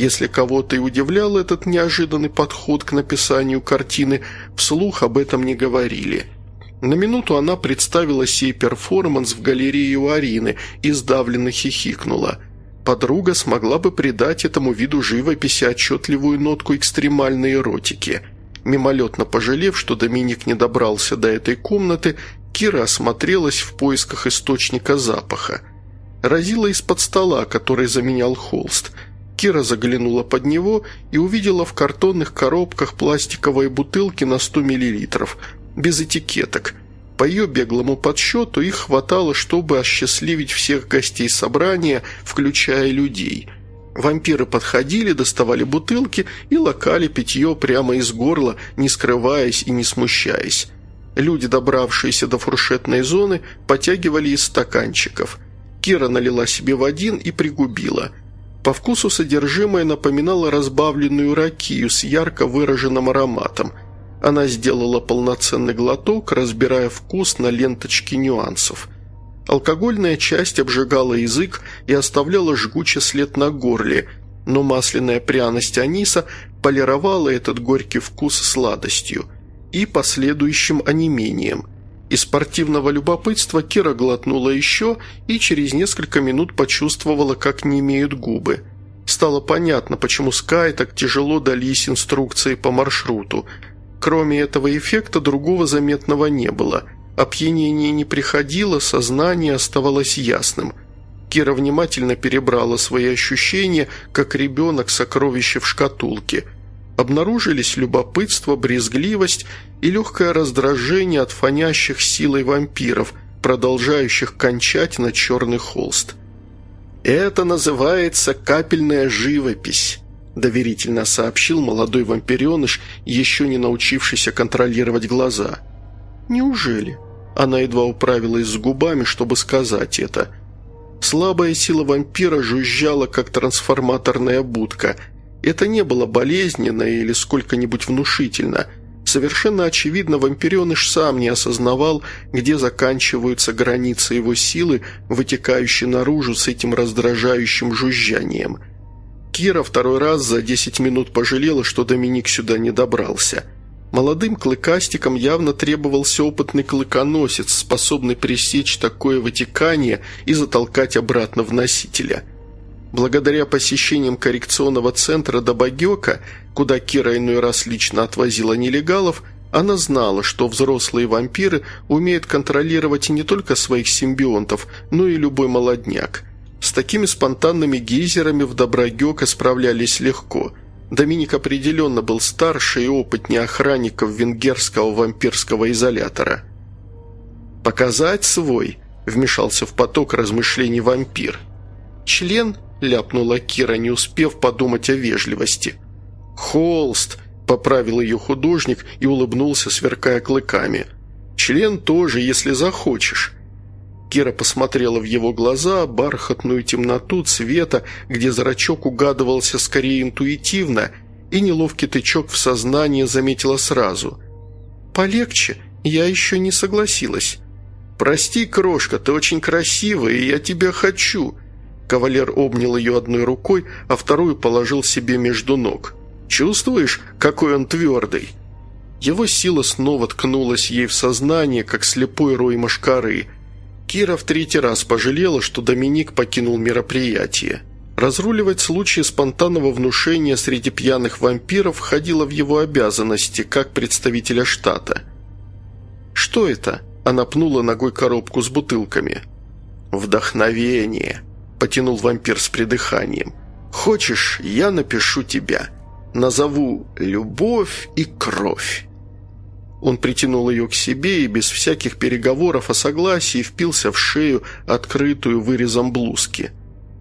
Если кого-то и удивлял этот неожиданный подход к написанию картины, вслух об этом не говорили – на минуту она представила сей перформанс в галерее у Арины и сдавленно хихикнула. Подруга смогла бы придать этому виду живописи отчетливую нотку экстремальной эротики. Мимолетно пожалев, что Доминик не добрался до этой комнаты, Кира осмотрелась в поисках источника запаха. Разила из-под стола, который заменял холст. Кира заглянула под него и увидела в картонных коробках пластиковые бутылки на 100 миллилитров – без этикеток. По ее беглому подсчету их хватало, чтобы осчастливить всех гостей собрания, включая людей. Вампиры подходили, доставали бутылки и локали питье прямо из горла, не скрываясь и не смущаясь. Люди, добравшиеся до фуршетной зоны, потягивали из стаканчиков. Кира налила себе в один и пригубила. По вкусу содержимое напоминало разбавленную ракию с ярко выраженным ароматом – она сделала полноценный глоток, разбирая вкус на ленточке нюансов. Алкогольная часть обжигала язык и оставляла жгучий след на горле, но масляная пряность аниса полировала этот горький вкус сладостью и последующим онемением. Из спортивного любопытства Кира глотнула еще и через несколько минут почувствовала, как не имеют губы. Стало понятно, почему Скай так тяжело дались инструкции по маршруту – Кроме этого эффекта другого заметного не было. Опьянение не приходило, сознание оставалось ясным. Кира внимательно перебрала свои ощущения, как ребенок сокровище в шкатулке. Обнаружились любопытство, брезгливость и легкое раздражение от фонящих силой вампиров, продолжающих кончать на черный холст. «Это называется капельная живопись», – доверительно сообщил молодой вампиреныш, еще не научившийся контролировать глаза. «Неужели?» Она едва управилась с губами, чтобы сказать это. Слабая сила вампира жужжала, как трансформаторная будка. Это не было болезненно или сколько-нибудь внушительно. Совершенно очевидно, вампиреныш сам не осознавал, где заканчиваются границы его силы, вытекающие наружу с этим раздражающим жужжанием – Кира второй раз за 10 минут пожалела, что Доминик сюда не добрался. Молодым клыкастикам явно требовался опытный клыконосец, способный пресечь такое вытекание и затолкать обратно в носителя. Благодаря посещениям коррекционного центра до Багёка, куда Кира иной раз лично отвозила нелегалов, она знала, что взрослые вампиры умеют контролировать не только своих симбионтов, но и любой молодняк – с такими спонтанными гейзерами в Доброгёка справлялись легко. Доминик определенно был старше и опытнее охранников венгерского вампирского изолятора. «Показать свой», – вмешался в поток размышлений вампир. «Член?» – ляпнула Кира, не успев подумать о вежливости. «Холст», – поправил ее художник и улыбнулся, сверкая клыками. «Член тоже, если захочешь». Кира посмотрела в его глаза, бархатную темноту цвета, где зрачок угадывался скорее интуитивно, и неловкий тычок в сознание заметила сразу. «Полегче, я еще не согласилась». «Прости, крошка, ты очень красивая, и я тебя хочу». Кавалер обнял ее одной рукой, а вторую положил себе между ног. «Чувствуешь, какой он твердый?» Его сила снова ткнулась ей в сознание, как слепой рой мошкары. Кира в третий раз пожалела, что Доминик покинул мероприятие. Разруливать случаи спонтанного внушения среди пьяных вампиров входило в его обязанности, как представителя штата. «Что это?» Она пнула ногой коробку с бутылками. «Вдохновение», – потянул вампир с придыханием. «Хочешь, я напишу тебя. Назову «Любовь и кровь». Он притянул ее к себе и без всяких переговоров о согласии впился в шею, открытую вырезом блузки.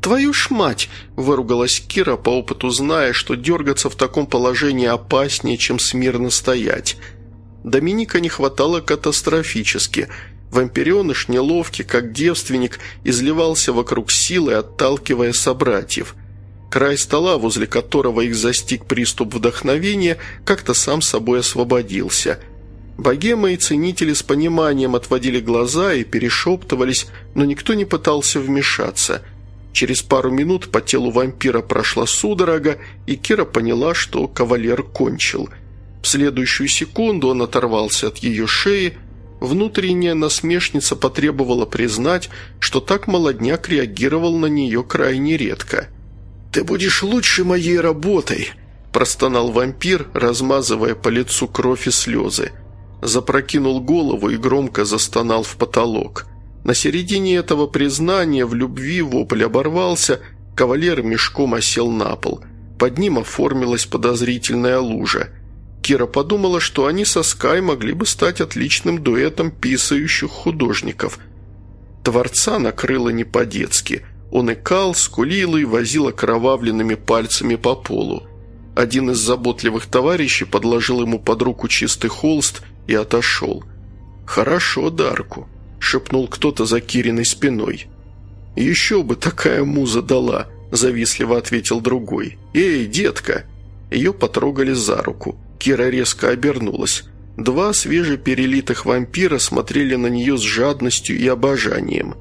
«Твою ж мать!» – выругалась Кира, по опыту зная, что дергаться в таком положении опаснее, чем смирно стоять – Доминика не хватало катастрофически. Вампиреныш, неловкий, как девственник, изливался вокруг силы, отталкивая собратьев. Край стола, возле которого их застиг приступ вдохновения, как-то сам собой освободился. Богема и ценители с пониманием отводили глаза и перешептывались, но никто не пытался вмешаться. Через пару минут по телу вампира прошла судорога, и Кира поняла, что кавалер кончил – в следующую секунду он оторвался от ее шеи. Внутренняя насмешница потребовала признать, что так молодняк реагировал на нее крайне редко. «Ты будешь лучше моей работой», – простонал вампир, размазывая по лицу кровь и слезы. Запрокинул голову и громко застонал в потолок. На середине этого признания в любви вопль оборвался, кавалер мешком осел на пол. Под ним оформилась подозрительная лужа – Кира подумала, что они со Скай могли бы стать отличным дуэтом писающих художников. Творца накрыло не по-детски. Он икал, скулил и возил окровавленными пальцами по полу. Один из заботливых товарищей подложил ему под руку чистый холст и отошел. «Хорошо, Дарку», – шепнул кто-то за Кириной спиной. «Еще бы такая муза дала», – завистливо ответил другой. «Эй, детка!» Ее потрогали за руку. Кира резко обернулась. Два свежеперелитых вампира смотрели на нее с жадностью и обожанием.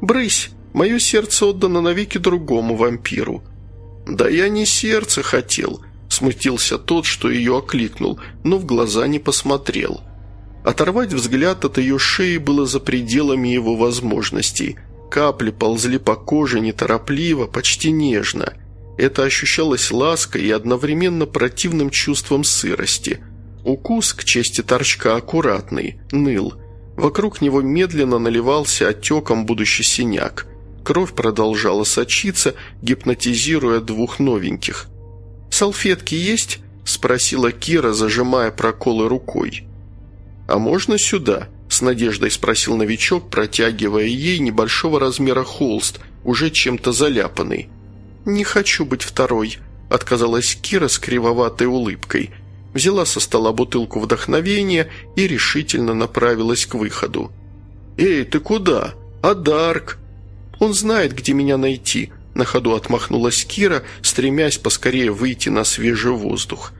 «Брысь, мое сердце отдано навеки другому вампиру». «Да я не сердце хотел», – смутился тот, что ее окликнул, но в глаза не посмотрел. Оторвать взгляд от ее шеи было за пределами его возможностей. Капли ползли по коже неторопливо, почти нежно – это ощущалось лаской и одновременно противным чувством сырости. Укус, к чести торчка, аккуратный, ныл. Вокруг него медленно наливался отеком будущий синяк. Кровь продолжала сочиться, гипнотизируя двух новеньких. «Салфетки есть?» – спросила Кира, зажимая проколы рукой. «А можно сюда?» – с надеждой спросил новичок, протягивая ей небольшого размера холст, уже чем-то заляпанный. «Не хочу быть второй», – отказалась Кира с кривоватой улыбкой. Взяла со стола бутылку вдохновения и решительно направилась к выходу. «Эй, ты куда? А Дарк?» «Он знает, где меня найти», – на ходу отмахнулась Кира, стремясь поскорее выйти на свежий воздух.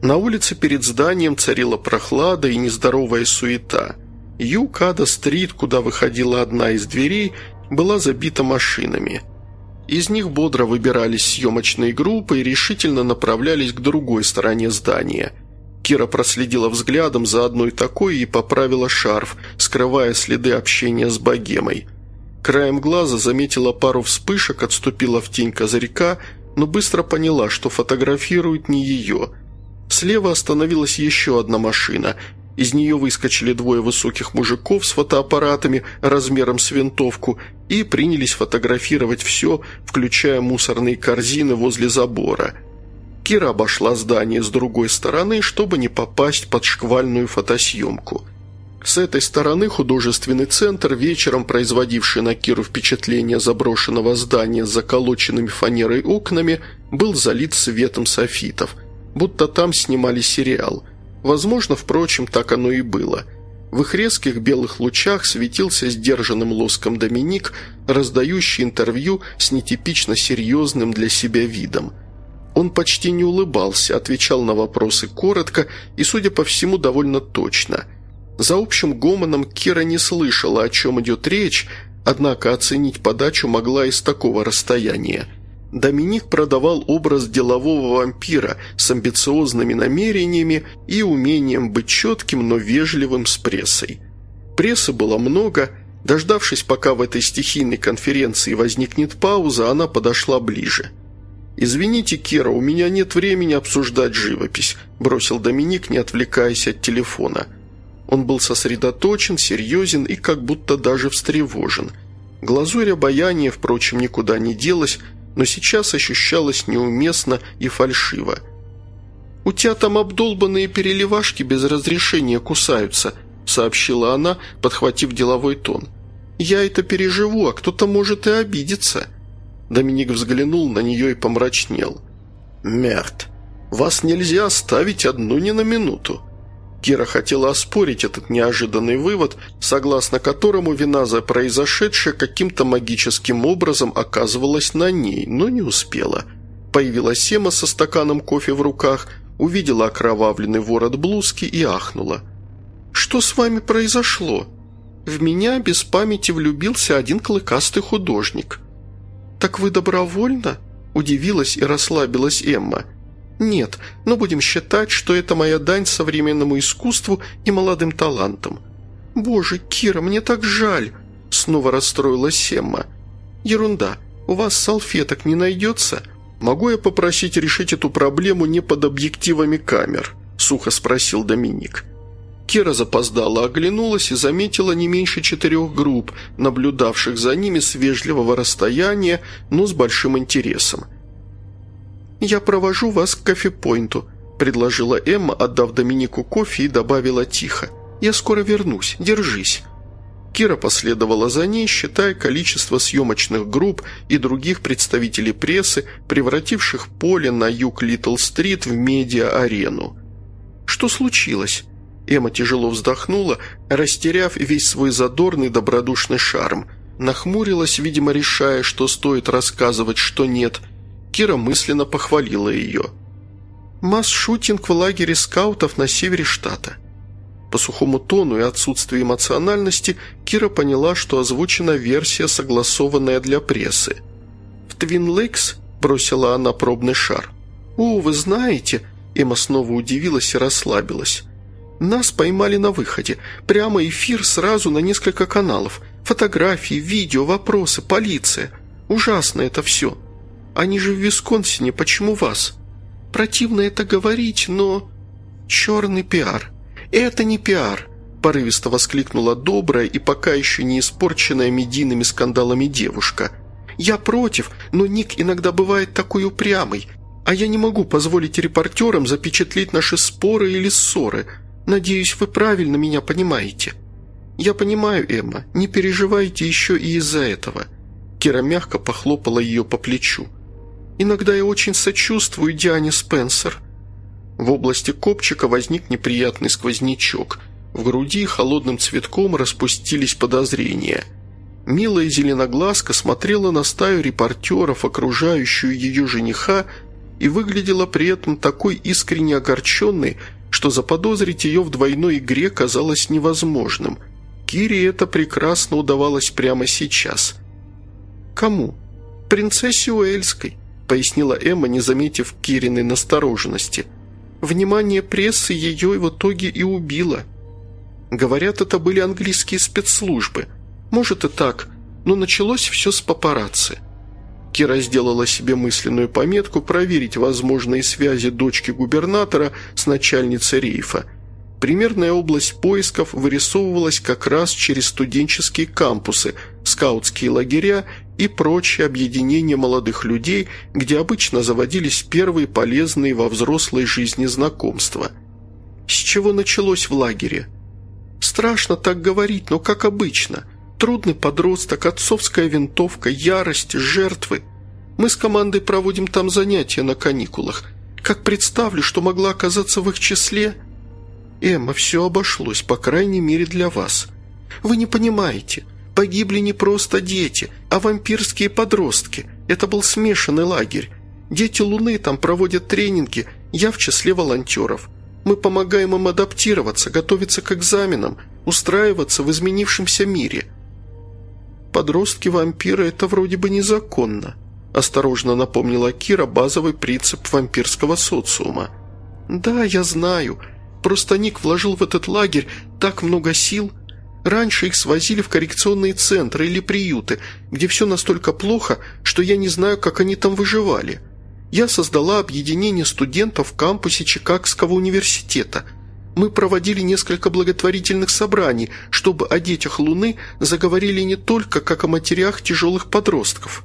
На улице перед зданием царила прохлада и нездоровая суета. Юкада-стрит, куда выходила одна из дверей, была забита машинами – из них бодро выбирались съемочные группы и решительно направлялись к другой стороне здания. Кира проследила взглядом за одной такой и поправила шарф, скрывая следы общения с богемой. Краем глаза заметила пару вспышек, отступила в тень козырька, но быстро поняла, что фотографирует не ее. Слева остановилась еще одна машина – из нее выскочили двое высоких мужиков с фотоаппаратами размером с винтовку и принялись фотографировать все, включая мусорные корзины возле забора. Кира обошла здание с другой стороны, чтобы не попасть под шквальную фотосъемку. С этой стороны художественный центр, вечером производивший на Киру впечатление заброшенного здания с заколоченными фанерой окнами, был залит светом софитов, будто там снимали сериал. Возможно, впрочем, так оно и было. В их резких белых лучах светился сдержанным лоском Доминик, раздающий интервью с нетипично серьезным для себя видом. Он почти не улыбался, отвечал на вопросы коротко и, судя по всему, довольно точно – за общим гомоном Кира не слышала, о чем идет речь, однако оценить подачу могла из такого расстояния. Доминик продавал образ делового вампира с амбициозными намерениями и умением быть четким, но вежливым с прессой. Прессы было много. Дождавшись, пока в этой стихийной конференции возникнет пауза, она подошла ближе. «Извините, Кира, у меня нет времени обсуждать живопись», – бросил Доминик, не отвлекаясь от телефона – он был сосредоточен, серьезен и как будто даже встревожен. Глазурь обаяния, впрочем, никуда не делась, но сейчас ощущалась неуместно и фальшиво. «У тебя там обдолбанные переливашки без разрешения кусаются», сообщила она, подхватив деловой тон. «Я это переживу, а кто-то может и обидеться». Доминик взглянул на нее и помрачнел. «Мерт, вас нельзя оставить одну ни на минуту. Кира хотела оспорить этот неожиданный вывод, согласно которому вина за произошедшее каким-то магическим образом оказывалась на ней, но не успела. Появилась Сема со стаканом кофе в руках, увидела окровавленный ворот блузки и ахнула. «Что с вами произошло?» «В меня без памяти влюбился один клыкастый художник». «Так вы добровольно?» – удивилась и расслабилась Эмма – «Нет, но будем считать, что это моя дань современному искусству и молодым талантам». «Боже, Кира, мне так жаль!» – снова расстроилась Эмма. «Ерунда. У вас салфеток не найдется?» «Могу я попросить решить эту проблему не под объективами камер?» – сухо спросил Доминик. Кира запоздала, оглянулась и заметила не меньше четырех групп, наблюдавших за ними с вежливого расстояния, но с большим интересом. «Я провожу вас к кофепоинту», – предложила Эмма, отдав Доминику кофе и добавила тихо. «Я скоро вернусь. Держись». Кира последовала за ней, считая количество съемочных групп и других представителей прессы, превративших поле на юг Литл-стрит в медиа-арену. «Что случилось?» Эмма тяжело вздохнула, растеряв весь свой задорный добродушный шарм. Нахмурилась, видимо, решая, что стоит рассказывать, что нет – Кира мысленно похвалила ее. «Масс-шутинг в лагере скаутов на севере штата». По сухому тону и отсутствию эмоциональности Кира поняла, что озвучена версия, согласованная для прессы. «В Твин Лейкс?» – бросила она пробный шар. «О, вы знаете...» – Эмма снова удивилась и расслабилась. «Нас поймали на выходе. Прямо эфир сразу на несколько каналов. Фотографии, видео, вопросы, полиция. Ужасно это все. Они же в Висконсине, почему вас? Противно это говорить, но... Черный пиар. Это не пиар, порывисто воскликнула добрая и пока еще не испорченная медийными скандалами девушка. Я против, но Ник иногда бывает такой упрямый, а я не могу позволить репортерам запечатлеть наши споры или ссоры. Надеюсь, вы правильно меня понимаете. Я понимаю, Эмма, не переживайте еще и из-за этого. Кира мягко похлопала ее по плечу. Иногда я очень сочувствую Диане Спенсер». В области копчика возник неприятный сквознячок. В груди холодным цветком распустились подозрения. Милая зеленоглазка смотрела на стаю репортеров, окружающую ее жениха, и выглядела при этом такой искренне огорченной, что заподозрить ее в двойной игре казалось невозможным. Кире это прекрасно удавалось прямо сейчас. «Кому?» «Принцессе Уэльской пояснила Эмма, не заметив Кириной настороженности. «Внимание прессы ее в итоге и убило. Говорят, это были английские спецслужбы. Может и так, но началось все с папарацци». Кира сделала себе мысленную пометку проверить возможные связи дочки губернатора с начальницей рейфа. Примерная область поисков вырисовывалась как раз через студенческие кампусы, скаутские лагеря и прочие объединения молодых людей, где обычно заводились первые полезные во взрослой жизни знакомства. С чего началось в лагере? Страшно так говорить, но как обычно. Трудный подросток, отцовская винтовка, ярость, жертвы. Мы с командой проводим там занятия на каникулах. Как представлю, что могла оказаться в их числе... Эмма, все обошлось, по крайней мере для вас. Вы не понимаете. Погибли не просто дети, а вампирские подростки. Это был смешанный лагерь. Дети Луны там проводят тренинги, я в числе волонтеров. Мы помогаем им адаптироваться, готовиться к экзаменам, устраиваться в изменившемся мире. Подростки-вампиры – это вроде бы незаконно. Осторожно напомнила Кира базовый принцип вампирского социума. «Да, я знаю. Просто Ник вложил в этот лагерь так много сил. Раньше их свозили в коррекционные центры или приюты, где все настолько плохо, что я не знаю, как они там выживали. Я создала объединение студентов в кампусе Чикагского университета. Мы проводили несколько благотворительных собраний, чтобы о детях Луны заговорили не только как о матерях тяжелых подростков».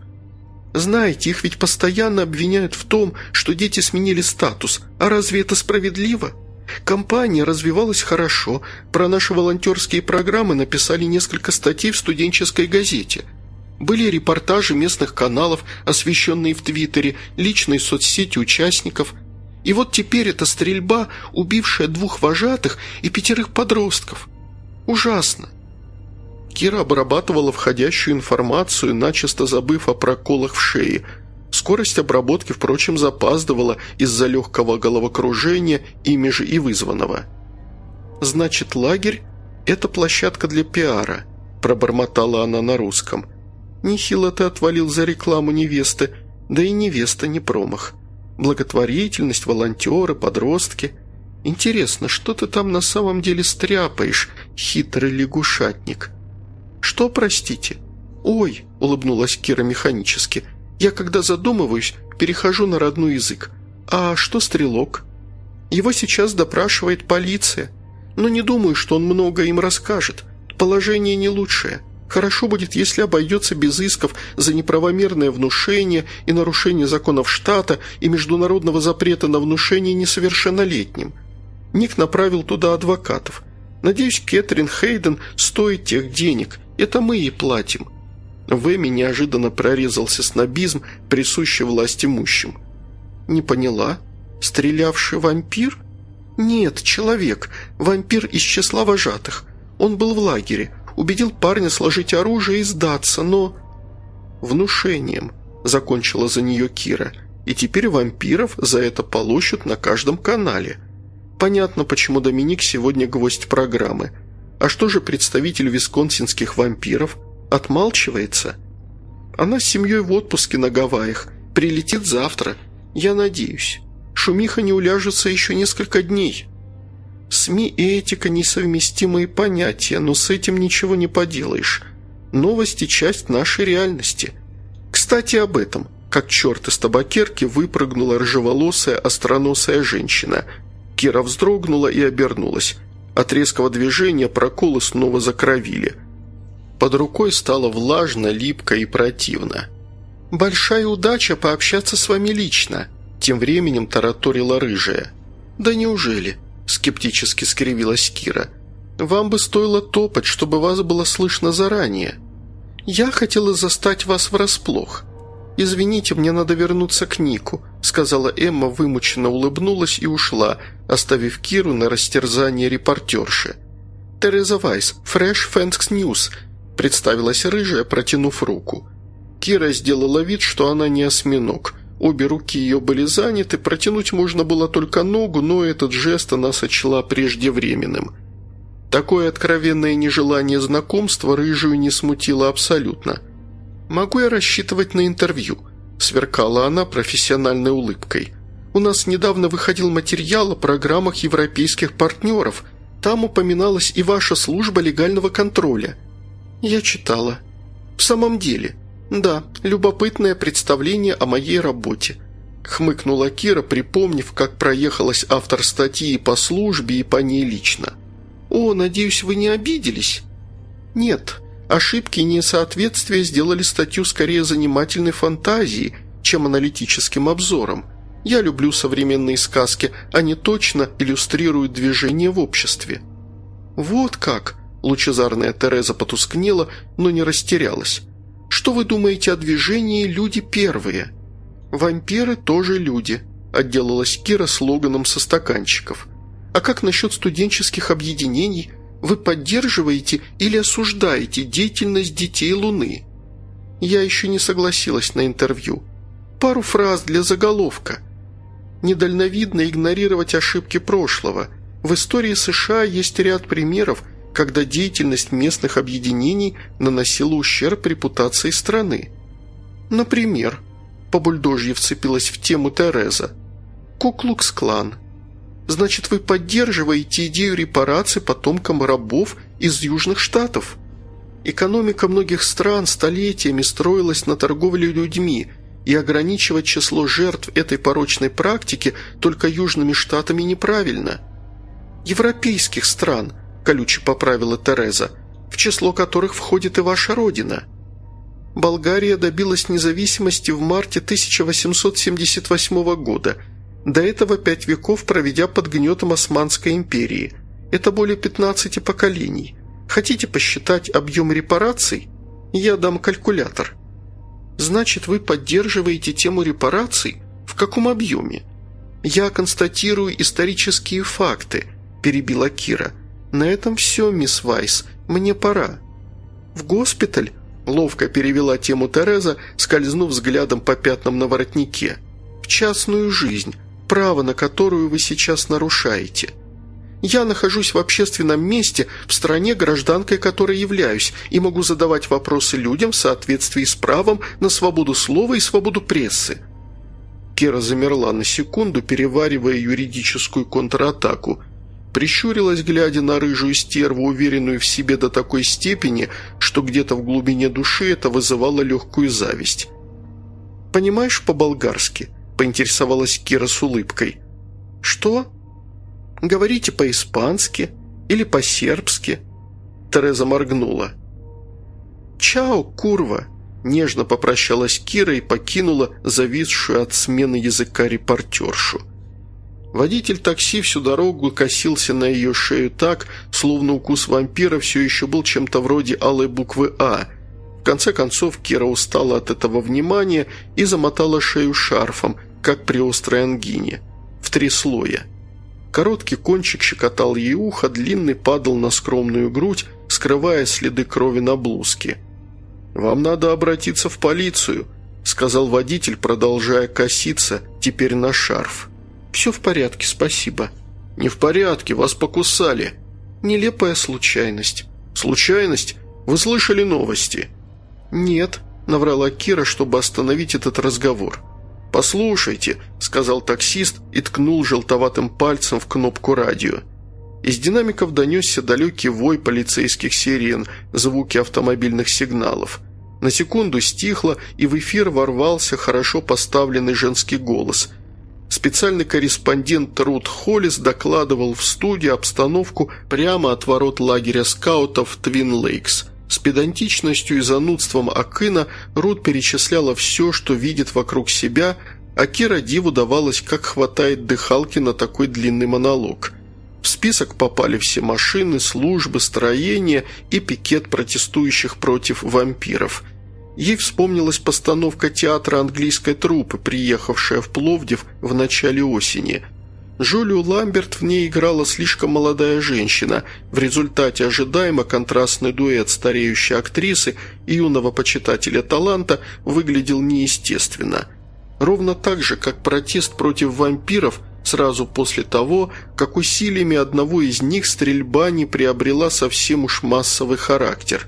Знаете, их ведь постоянно обвиняют в том, что дети сменили статус. А разве это справедливо? Компания развивалась хорошо. Про наши волонтерские программы написали несколько статей в студенческой газете. Были репортажи местных каналов, освещенные в Твиттере, личные соцсети участников. И вот теперь эта стрельба, убившая двух вожатых и пятерых подростков. Ужасно. Кира обрабатывала входящую информацию, начисто забыв о проколах в шее. Скорость обработки, впрочем, запаздывала из-за легкого головокружения, ими же и вызванного. «Значит, лагерь – это площадка для пиара», – пробормотала она на русском. «Нехило ты отвалил за рекламу невесты, да и невеста не промах. Благотворительность, волонтеры, подростки. Интересно, что ты там на самом деле стряпаешь, хитрый лягушатник?» «Что, простите?» «Ой», – улыбнулась Кира механически, – «я, когда задумываюсь, перехожу на родной язык. А что стрелок?» «Его сейчас допрашивает полиция. Но не думаю, что он много им расскажет. Положение не лучшее. Хорошо будет, если обойдется без исков за неправомерное внушение и нарушение законов штата и международного запрета на внушение несовершеннолетним. Ник направил туда адвокатов. Надеюсь, Кэтрин Хейден стоит тех денег, это мы ей платим». В Эми неожиданно прорезался снобизм, присущий власть имущим. «Не поняла? Стрелявший вампир?» «Нет, человек. Вампир из числа вожатых. Он был в лагере. Убедил парня сложить оружие и сдаться, но...» «Внушением», — закончила за нее Кира. «И теперь вампиров за это получат на каждом канале. Понятно, почему Доминик сегодня гвоздь программы. А что же представитель висконсинских вампиров? Отмалчивается? Она с семьей в отпуске на Гавайях. Прилетит завтра. Я надеюсь. Шумиха не уляжется еще несколько дней. СМИ и этика – несовместимые понятия, но с этим ничего не поделаешь. Новости – часть нашей реальности. Кстати, об этом. Как черт из табакерки выпрыгнула рыжеволосая остроносая женщина. Кира вздрогнула и обернулась. От резкого движения проколы снова закровили. Под рукой стало влажно, липко и противно. «Большая удача пообщаться с вами лично», – тем временем тараторила рыжая. «Да неужели?» – скептически скривилась Кира. «Вам бы стоило топать, чтобы вас было слышно заранее. Я хотела застать вас врасплох. «Извините, мне надо вернуться к Нику», – сказала Эмма, вымученно улыбнулась и ушла, оставив Киру на растерзание репортерши. «Тереза Вайс, Fresh Fenix News», – представилась рыжая, протянув руку. Кира сделала вид, что она не осьминог. Обе руки ее были заняты, протянуть можно было только ногу, но этот жест она сочла преждевременным. Такое откровенное нежелание знакомства рыжую не смутило абсолютно – «Могу я рассчитывать на интервью?» – сверкала она профессиональной улыбкой. «У нас недавно выходил материал о программах европейских партнеров. Там упоминалась и ваша служба легального контроля». «Я читала». «В самом деле?» «Да, любопытное представление о моей работе», – хмыкнула Кира, припомнив, как проехалась автор статьи по службе и по ней лично. «О, надеюсь, вы не обиделись?» «Нет, Ошибки и несоответствия сделали статью скорее занимательной фантазией, чем аналитическим обзором. Я люблю современные сказки, они точно иллюстрируют движение в обществе. «Вот как!» – лучезарная Тереза потускнела, но не растерялась. «Что вы думаете о движении «Люди первые»?» «Вампиры тоже люди», – отделалась Кира слоганом со стаканчиков. «А как насчет студенческих объединений? Вы поддерживаете или осуждаете деятельность детей Луны?» Я еще не согласилась на интервью. Пару фраз для заголовка. Недальновидно игнорировать ошибки прошлого. В истории США есть ряд примеров, когда деятельность местных объединений наносила ущерб репутации страны. Например, по бульдожье вцепилась в тему Тереза. Куклукс-клан. Значит, вы поддерживаете идею репараций потомкам рабов из Южных Штатов? Экономика многих стран столетиями строилась на торговле людьми, и ограничивать число жертв этой порочной практики только Южными Штатами неправильно. Европейских стран, колюче поправила Тереза, в число которых входит и ваша родина. Болгария добилась независимости в марте 1878 года, до этого пять веков проведя под гнетом Османской империи. Это более 15 поколений. Хотите посчитать объем репараций? Я дам калькулятор. Значит, вы поддерживаете тему репараций? В каком объеме? Я констатирую исторические факты, перебила Кира. На этом все, мисс Вайс, мне пора. В госпиталь? Ловко перевела тему Тереза, скользнув взглядом по пятнам на воротнике. В частную жизнь, право на которую вы сейчас нарушаете. Я нахожусь в общественном месте, в стране, гражданкой которой являюсь, и могу задавать вопросы людям в соответствии с правом на свободу слова и свободу прессы». Кера замерла на секунду, переваривая юридическую контратаку. Прищурилась, глядя на рыжую стерву, уверенную в себе до такой степени, что где-то в глубине души это вызывало легкую зависть. «Понимаешь по-болгарски?» – поинтересовалась Кира с улыбкой. «Что?» Говорите по-испански или по-сербски?» Тереза моргнула. «Чао, курва!» Нежно попрощалась Кира и покинула зависшую от смены языка репортершу. Водитель такси всю дорогу косился на ее шею так, словно укус вампира все еще был чем-то вроде алой буквы «А». В конце концов Кира устала от этого внимания и замотала шею шарфом, как при острой ангине, в три слоя – Короткий кончик щекотал ей ухо, длинный падал на скромную грудь, скрывая следы крови на блузке. «Вам надо обратиться в полицию», – сказал водитель, продолжая коситься, теперь на шарф. «Все в порядке, спасибо». «Не в порядке, вас покусали». «Нелепая случайность». «Случайность? Вы слышали новости?» «Нет», – наврала Кира, чтобы остановить этот разговор. «Послушайте», – сказал таксист и ткнул желтоватым пальцем в кнопку радио. Из динамиков донесся далекий вой полицейских сирен, звуки автомобильных сигналов. На секунду стихло, и в эфир ворвался хорошо поставленный женский голос. Специальный корреспондент Рут Холлис докладывал в студии обстановку прямо от ворот лагеря скаутов Твин Лейкс – с педантичностью и занудством Акына Рут перечисляла все, что видит вокруг себя, а Кира Диву давалось, как хватает дыхалки на такой длинный монолог. В список попали все машины, службы, строения и пикет протестующих против вампиров. Ей вспомнилась постановка театра английской труппы, приехавшая в Пловдив в начале осени – Жюлю Ламберт в ней играла слишком молодая женщина. В результате ожидаемо контрастный дуэт стареющей актрисы и юного почитателя таланта выглядел неестественно. Ровно так же, как протест против вампиров сразу после того, как усилиями одного из них стрельба не приобрела совсем уж массовый характер.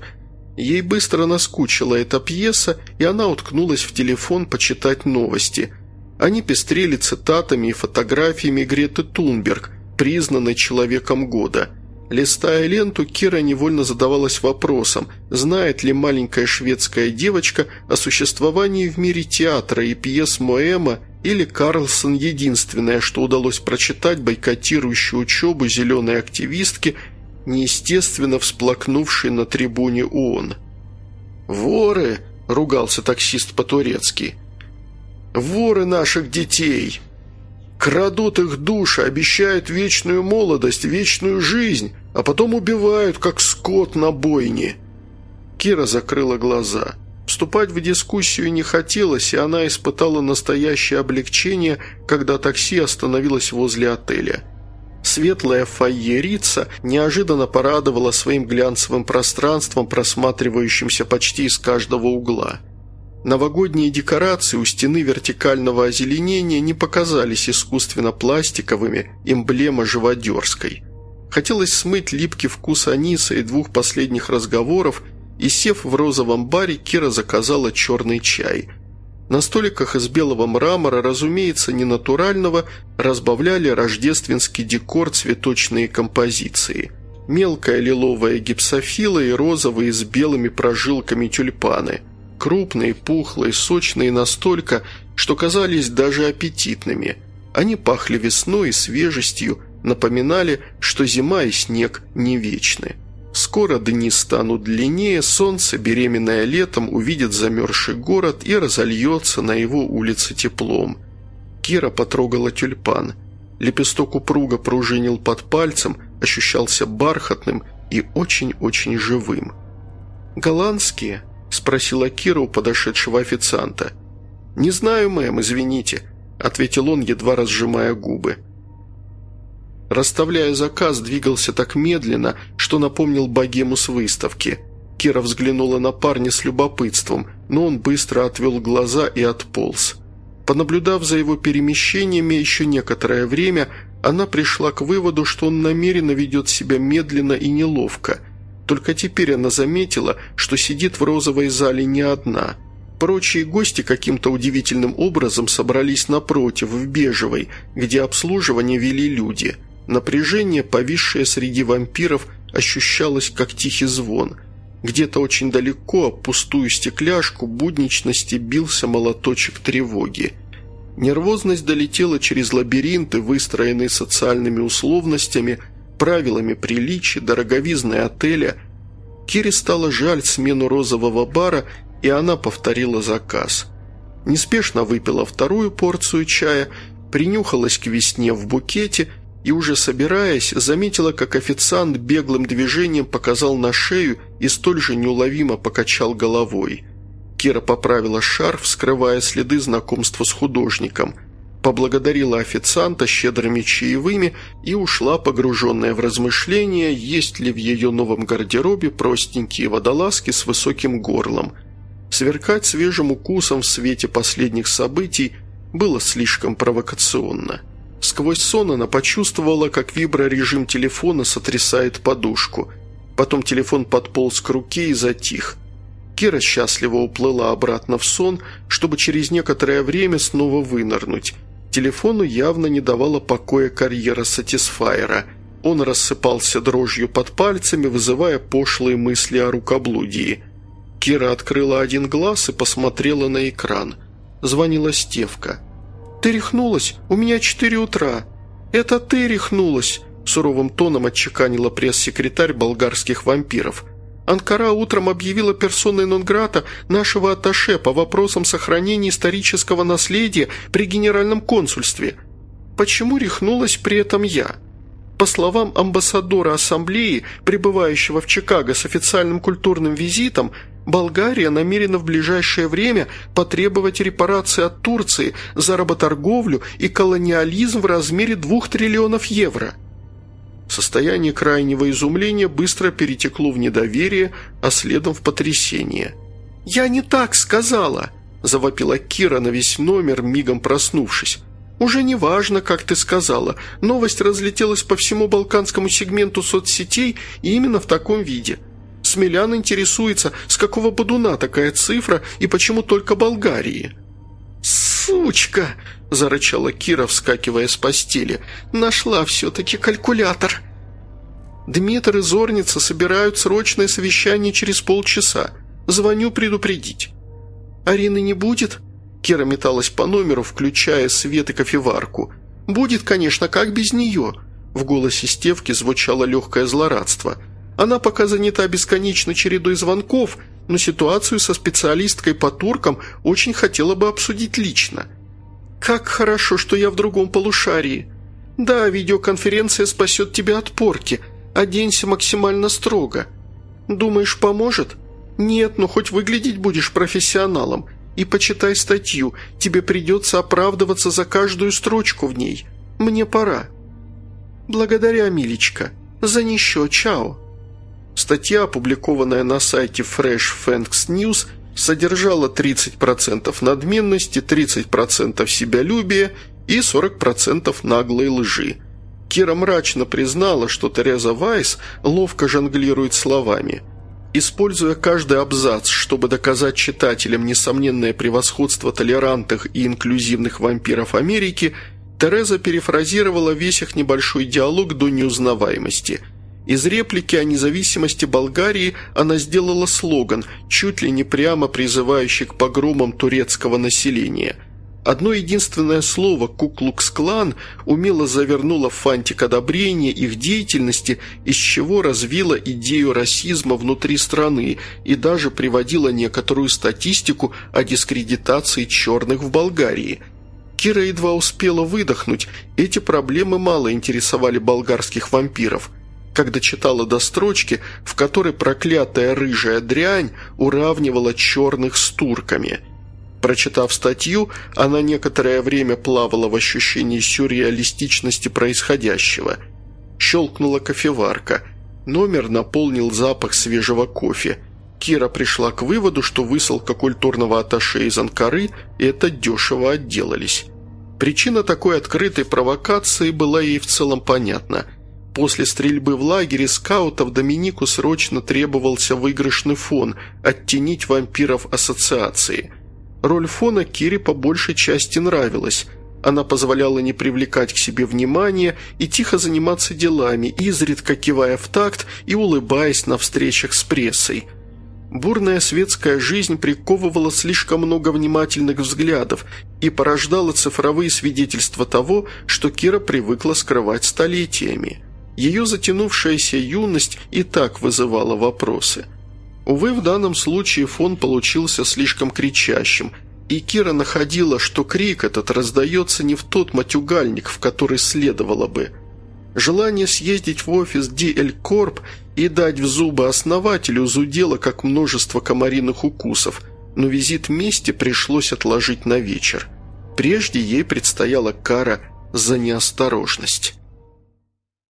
Ей быстро наскучила эта пьеса, и она уткнулась в телефон почитать новости – они пестрели цитатами и фотографиями Греты Тунберг, признанной человеком года. Листая ленту, Кира невольно задавалась вопросом, знает ли маленькая шведская девочка о существовании в мире театра и пьес Моэма или Карлсон единственное, что удалось прочитать бойкотирующей учебу зеленой активистки, неестественно всплакнувшей на трибуне ООН. «Воры!» – ругался таксист по-турецки – Воры наших детей!» Крадут их души, обещают вечную молодость, вечную жизнь, а потом убивают, как скот на бойне». Кира закрыла глаза. Вступать в дискуссию не хотелось, и она испытала настоящее облегчение, когда такси остановилось возле отеля. Светлая фойе Рица неожиданно порадовала своим глянцевым пространством, просматривающимся почти из каждого угла. Новогодние декорации у стены вертикального озеленения не показались искусственно пластиковыми, эмблема живодерской. Хотелось смыть липкий вкус аниса и двух последних разговоров, и, сев в розовом баре, Кира заказала черный чай – на столиках из белого мрамора, разумеется, не натурального, разбавляли рождественский декор цветочные композиции. Мелкая лиловая гипсофила и розовые с белыми прожилками тюльпаны. Крупные, пухлые, сочные настолько, что казались даже аппетитными. Они пахли весной и свежестью, напоминали, что зима и снег не вечны. Скоро дни станут длиннее, солнце, беременное летом, увидит замерзший город и разольется на его улице теплом. Кира потрогала тюльпан. Лепесток упруго пружинил под пальцем, ощущался бархатным и очень-очень живым. «Голландские?» – спросила Кира у подошедшего официанта. «Не знаю, мэм, извините», – ответил он, едва разжимая губы. Расставляя заказ, двигался так медленно, что напомнил богему с выставки. Кира взглянула на парня с любопытством, но он быстро отвел глаза и отполз. Понаблюдав за его перемещениями еще некоторое время, она пришла к выводу, что он намеренно ведет себя медленно и неловко. Только теперь она заметила, что сидит в розовой зале не одна. Прочие гости каким-то удивительным образом собрались напротив, в бежевой, где обслуживание вели люди – Напряжение, повисшее среди вампиров, ощущалось как тихий звон. Где-то очень далеко, об пустую стекляшку, будничности бился молоточек тревоги. Нервозность долетела через лабиринты, выстроенные социальными условностями, правилами приличия, дороговизной отеля. Кире стало жаль смену розового бара, и она повторила заказ. Неспешно выпила вторую порцию чая, принюхалась к весне в букете – и уже собираясь, заметила, как официант беглым движением показал на шею и столь же неуловимо покачал головой. Кира поправила шарф, скрывая следы знакомства с художником, поблагодарила официанта щедрыми чаевыми и ушла, погруженная в размышления, есть ли в ее новом гардеробе простенькие водолазки с высоким горлом. Сверкать свежим укусом в свете последних событий было слишком провокационно. Сквозь сон она почувствовала, как виброрежим телефона сотрясает подушку. Потом телефон подполз к руке и затих. Кира счастливо уплыла обратно в сон, чтобы через некоторое время снова вынырнуть. Телефону явно не давала покоя карьера Сатисфайера. Он рассыпался дрожью под пальцами, вызывая пошлые мысли о рукоблудии. Кира открыла один глаз и посмотрела на экран. Звонила Стевка. «Ты рехнулась? У меня четыре утра». «Это ты рехнулась», – суровым тоном отчеканила пресс-секретарь болгарских вампиров. «Анкара утром объявила персоной нон-грата нашего атташе по вопросам сохранения исторического наследия при генеральном консульстве. Почему рехнулась при этом я?» По словам амбассадора ассамблеи, пребывающего в Чикаго с официальным культурным визитом, Болгария намерена в ближайшее время потребовать репарации от Турции за работорговлю и колониализм в размере двух триллионов евро. Состояние крайнего изумления быстро перетекло в недоверие, а следом в потрясение. «Я не так сказала!» – завопила Кира на весь номер, мигом проснувшись. «Уже не важно, как ты сказала. Новость разлетелась по всему балканскому сегменту соцсетей и именно в таком виде. Смелян интересуется, с какого бодуна такая цифра и почему только Болгарии». «Сучка!» – зарычала Кира, вскакивая с постели. «Нашла все-таки калькулятор!» «Дмитр и Зорница собирают срочное совещание через полчаса. Звоню предупредить». «Арины не будет?» Кира металась по номеру, включая свет и кофеварку. «Будет, конечно, как без нее?» В голосе Стевки звучало легкое злорадство – она пока занята бесконечной чередой звонков, но ситуацию со специалисткой по туркам очень хотела бы обсудить лично. «Как хорошо, что я в другом полушарии. Да, видеоконференция спасет тебя от порки. Оденься максимально строго. Думаешь, поможет? Нет, но хоть выглядеть будешь профессионалом. И почитай статью, тебе придется оправдываться за каждую строчку в ней. Мне пора». «Благодаря, милечка. За нищо, чао». Статья, опубликованная на сайте Fresh Fangs News, содержала 30% надменности, 30% себялюбия и 40% наглой лжи. Кира мрачно признала, что Тереза Вайс ловко жонглирует словами. Используя каждый абзац, чтобы доказать читателям несомненное превосходство толерантных и инклюзивных вампиров Америки, Тереза перефразировала весь их небольшой диалог до неузнаваемости. Из реплики о независимости Болгарии она сделала слоган, чуть ли не прямо призывающий к погромам турецкого населения – Одно единственное слово «куклукс-клан» умело завернуло в фантик одобрения их деятельности, из чего развило идею расизма внутри страны и даже приводило некоторую статистику о дискредитации черных в Болгарии. Кира едва успела выдохнуть, эти проблемы мало интересовали болгарских вампиров – когда читала до строчки, в которой проклятая рыжая дрянь уравнивала черных с турками – Прочитав статью, она некоторое время плавала в ощущении сюрреалистичности происходящего. Щелкнула кофеварка. Номер наполнил запах свежего кофе. Кира пришла к выводу, что высылка культурного атташе из Анкары – это дешево отделались. Причина такой открытой провокации была ей в целом понятна. После стрельбы в лагере скаутов Доминику срочно требовался выигрышный фон – оттенить вампиров ассоциации – Роль фона Кире по большей части нравилась. Она позволяла не привлекать к себе внимания и тихо заниматься делами, изредка кивая в такт и улыбаясь на встречах с прессой. Бурная светская жизнь приковывала слишком много внимательных взглядов и порождала цифровые свидетельства того, что Кира привыкла скрывать столетиями. Ее затянувшаяся юность и так вызывала вопросы – Увы, в данном случае фон получился слишком кричащим, и Кира находила, что крик этот раздается не в тот матюгальник, в который следовало бы. Желание съездить в офис DL Corp и дать в зубы основателю зудело, как множество комариных укусов, но визит вместе пришлось отложить на вечер. Прежде ей предстояла кара за неосторожность.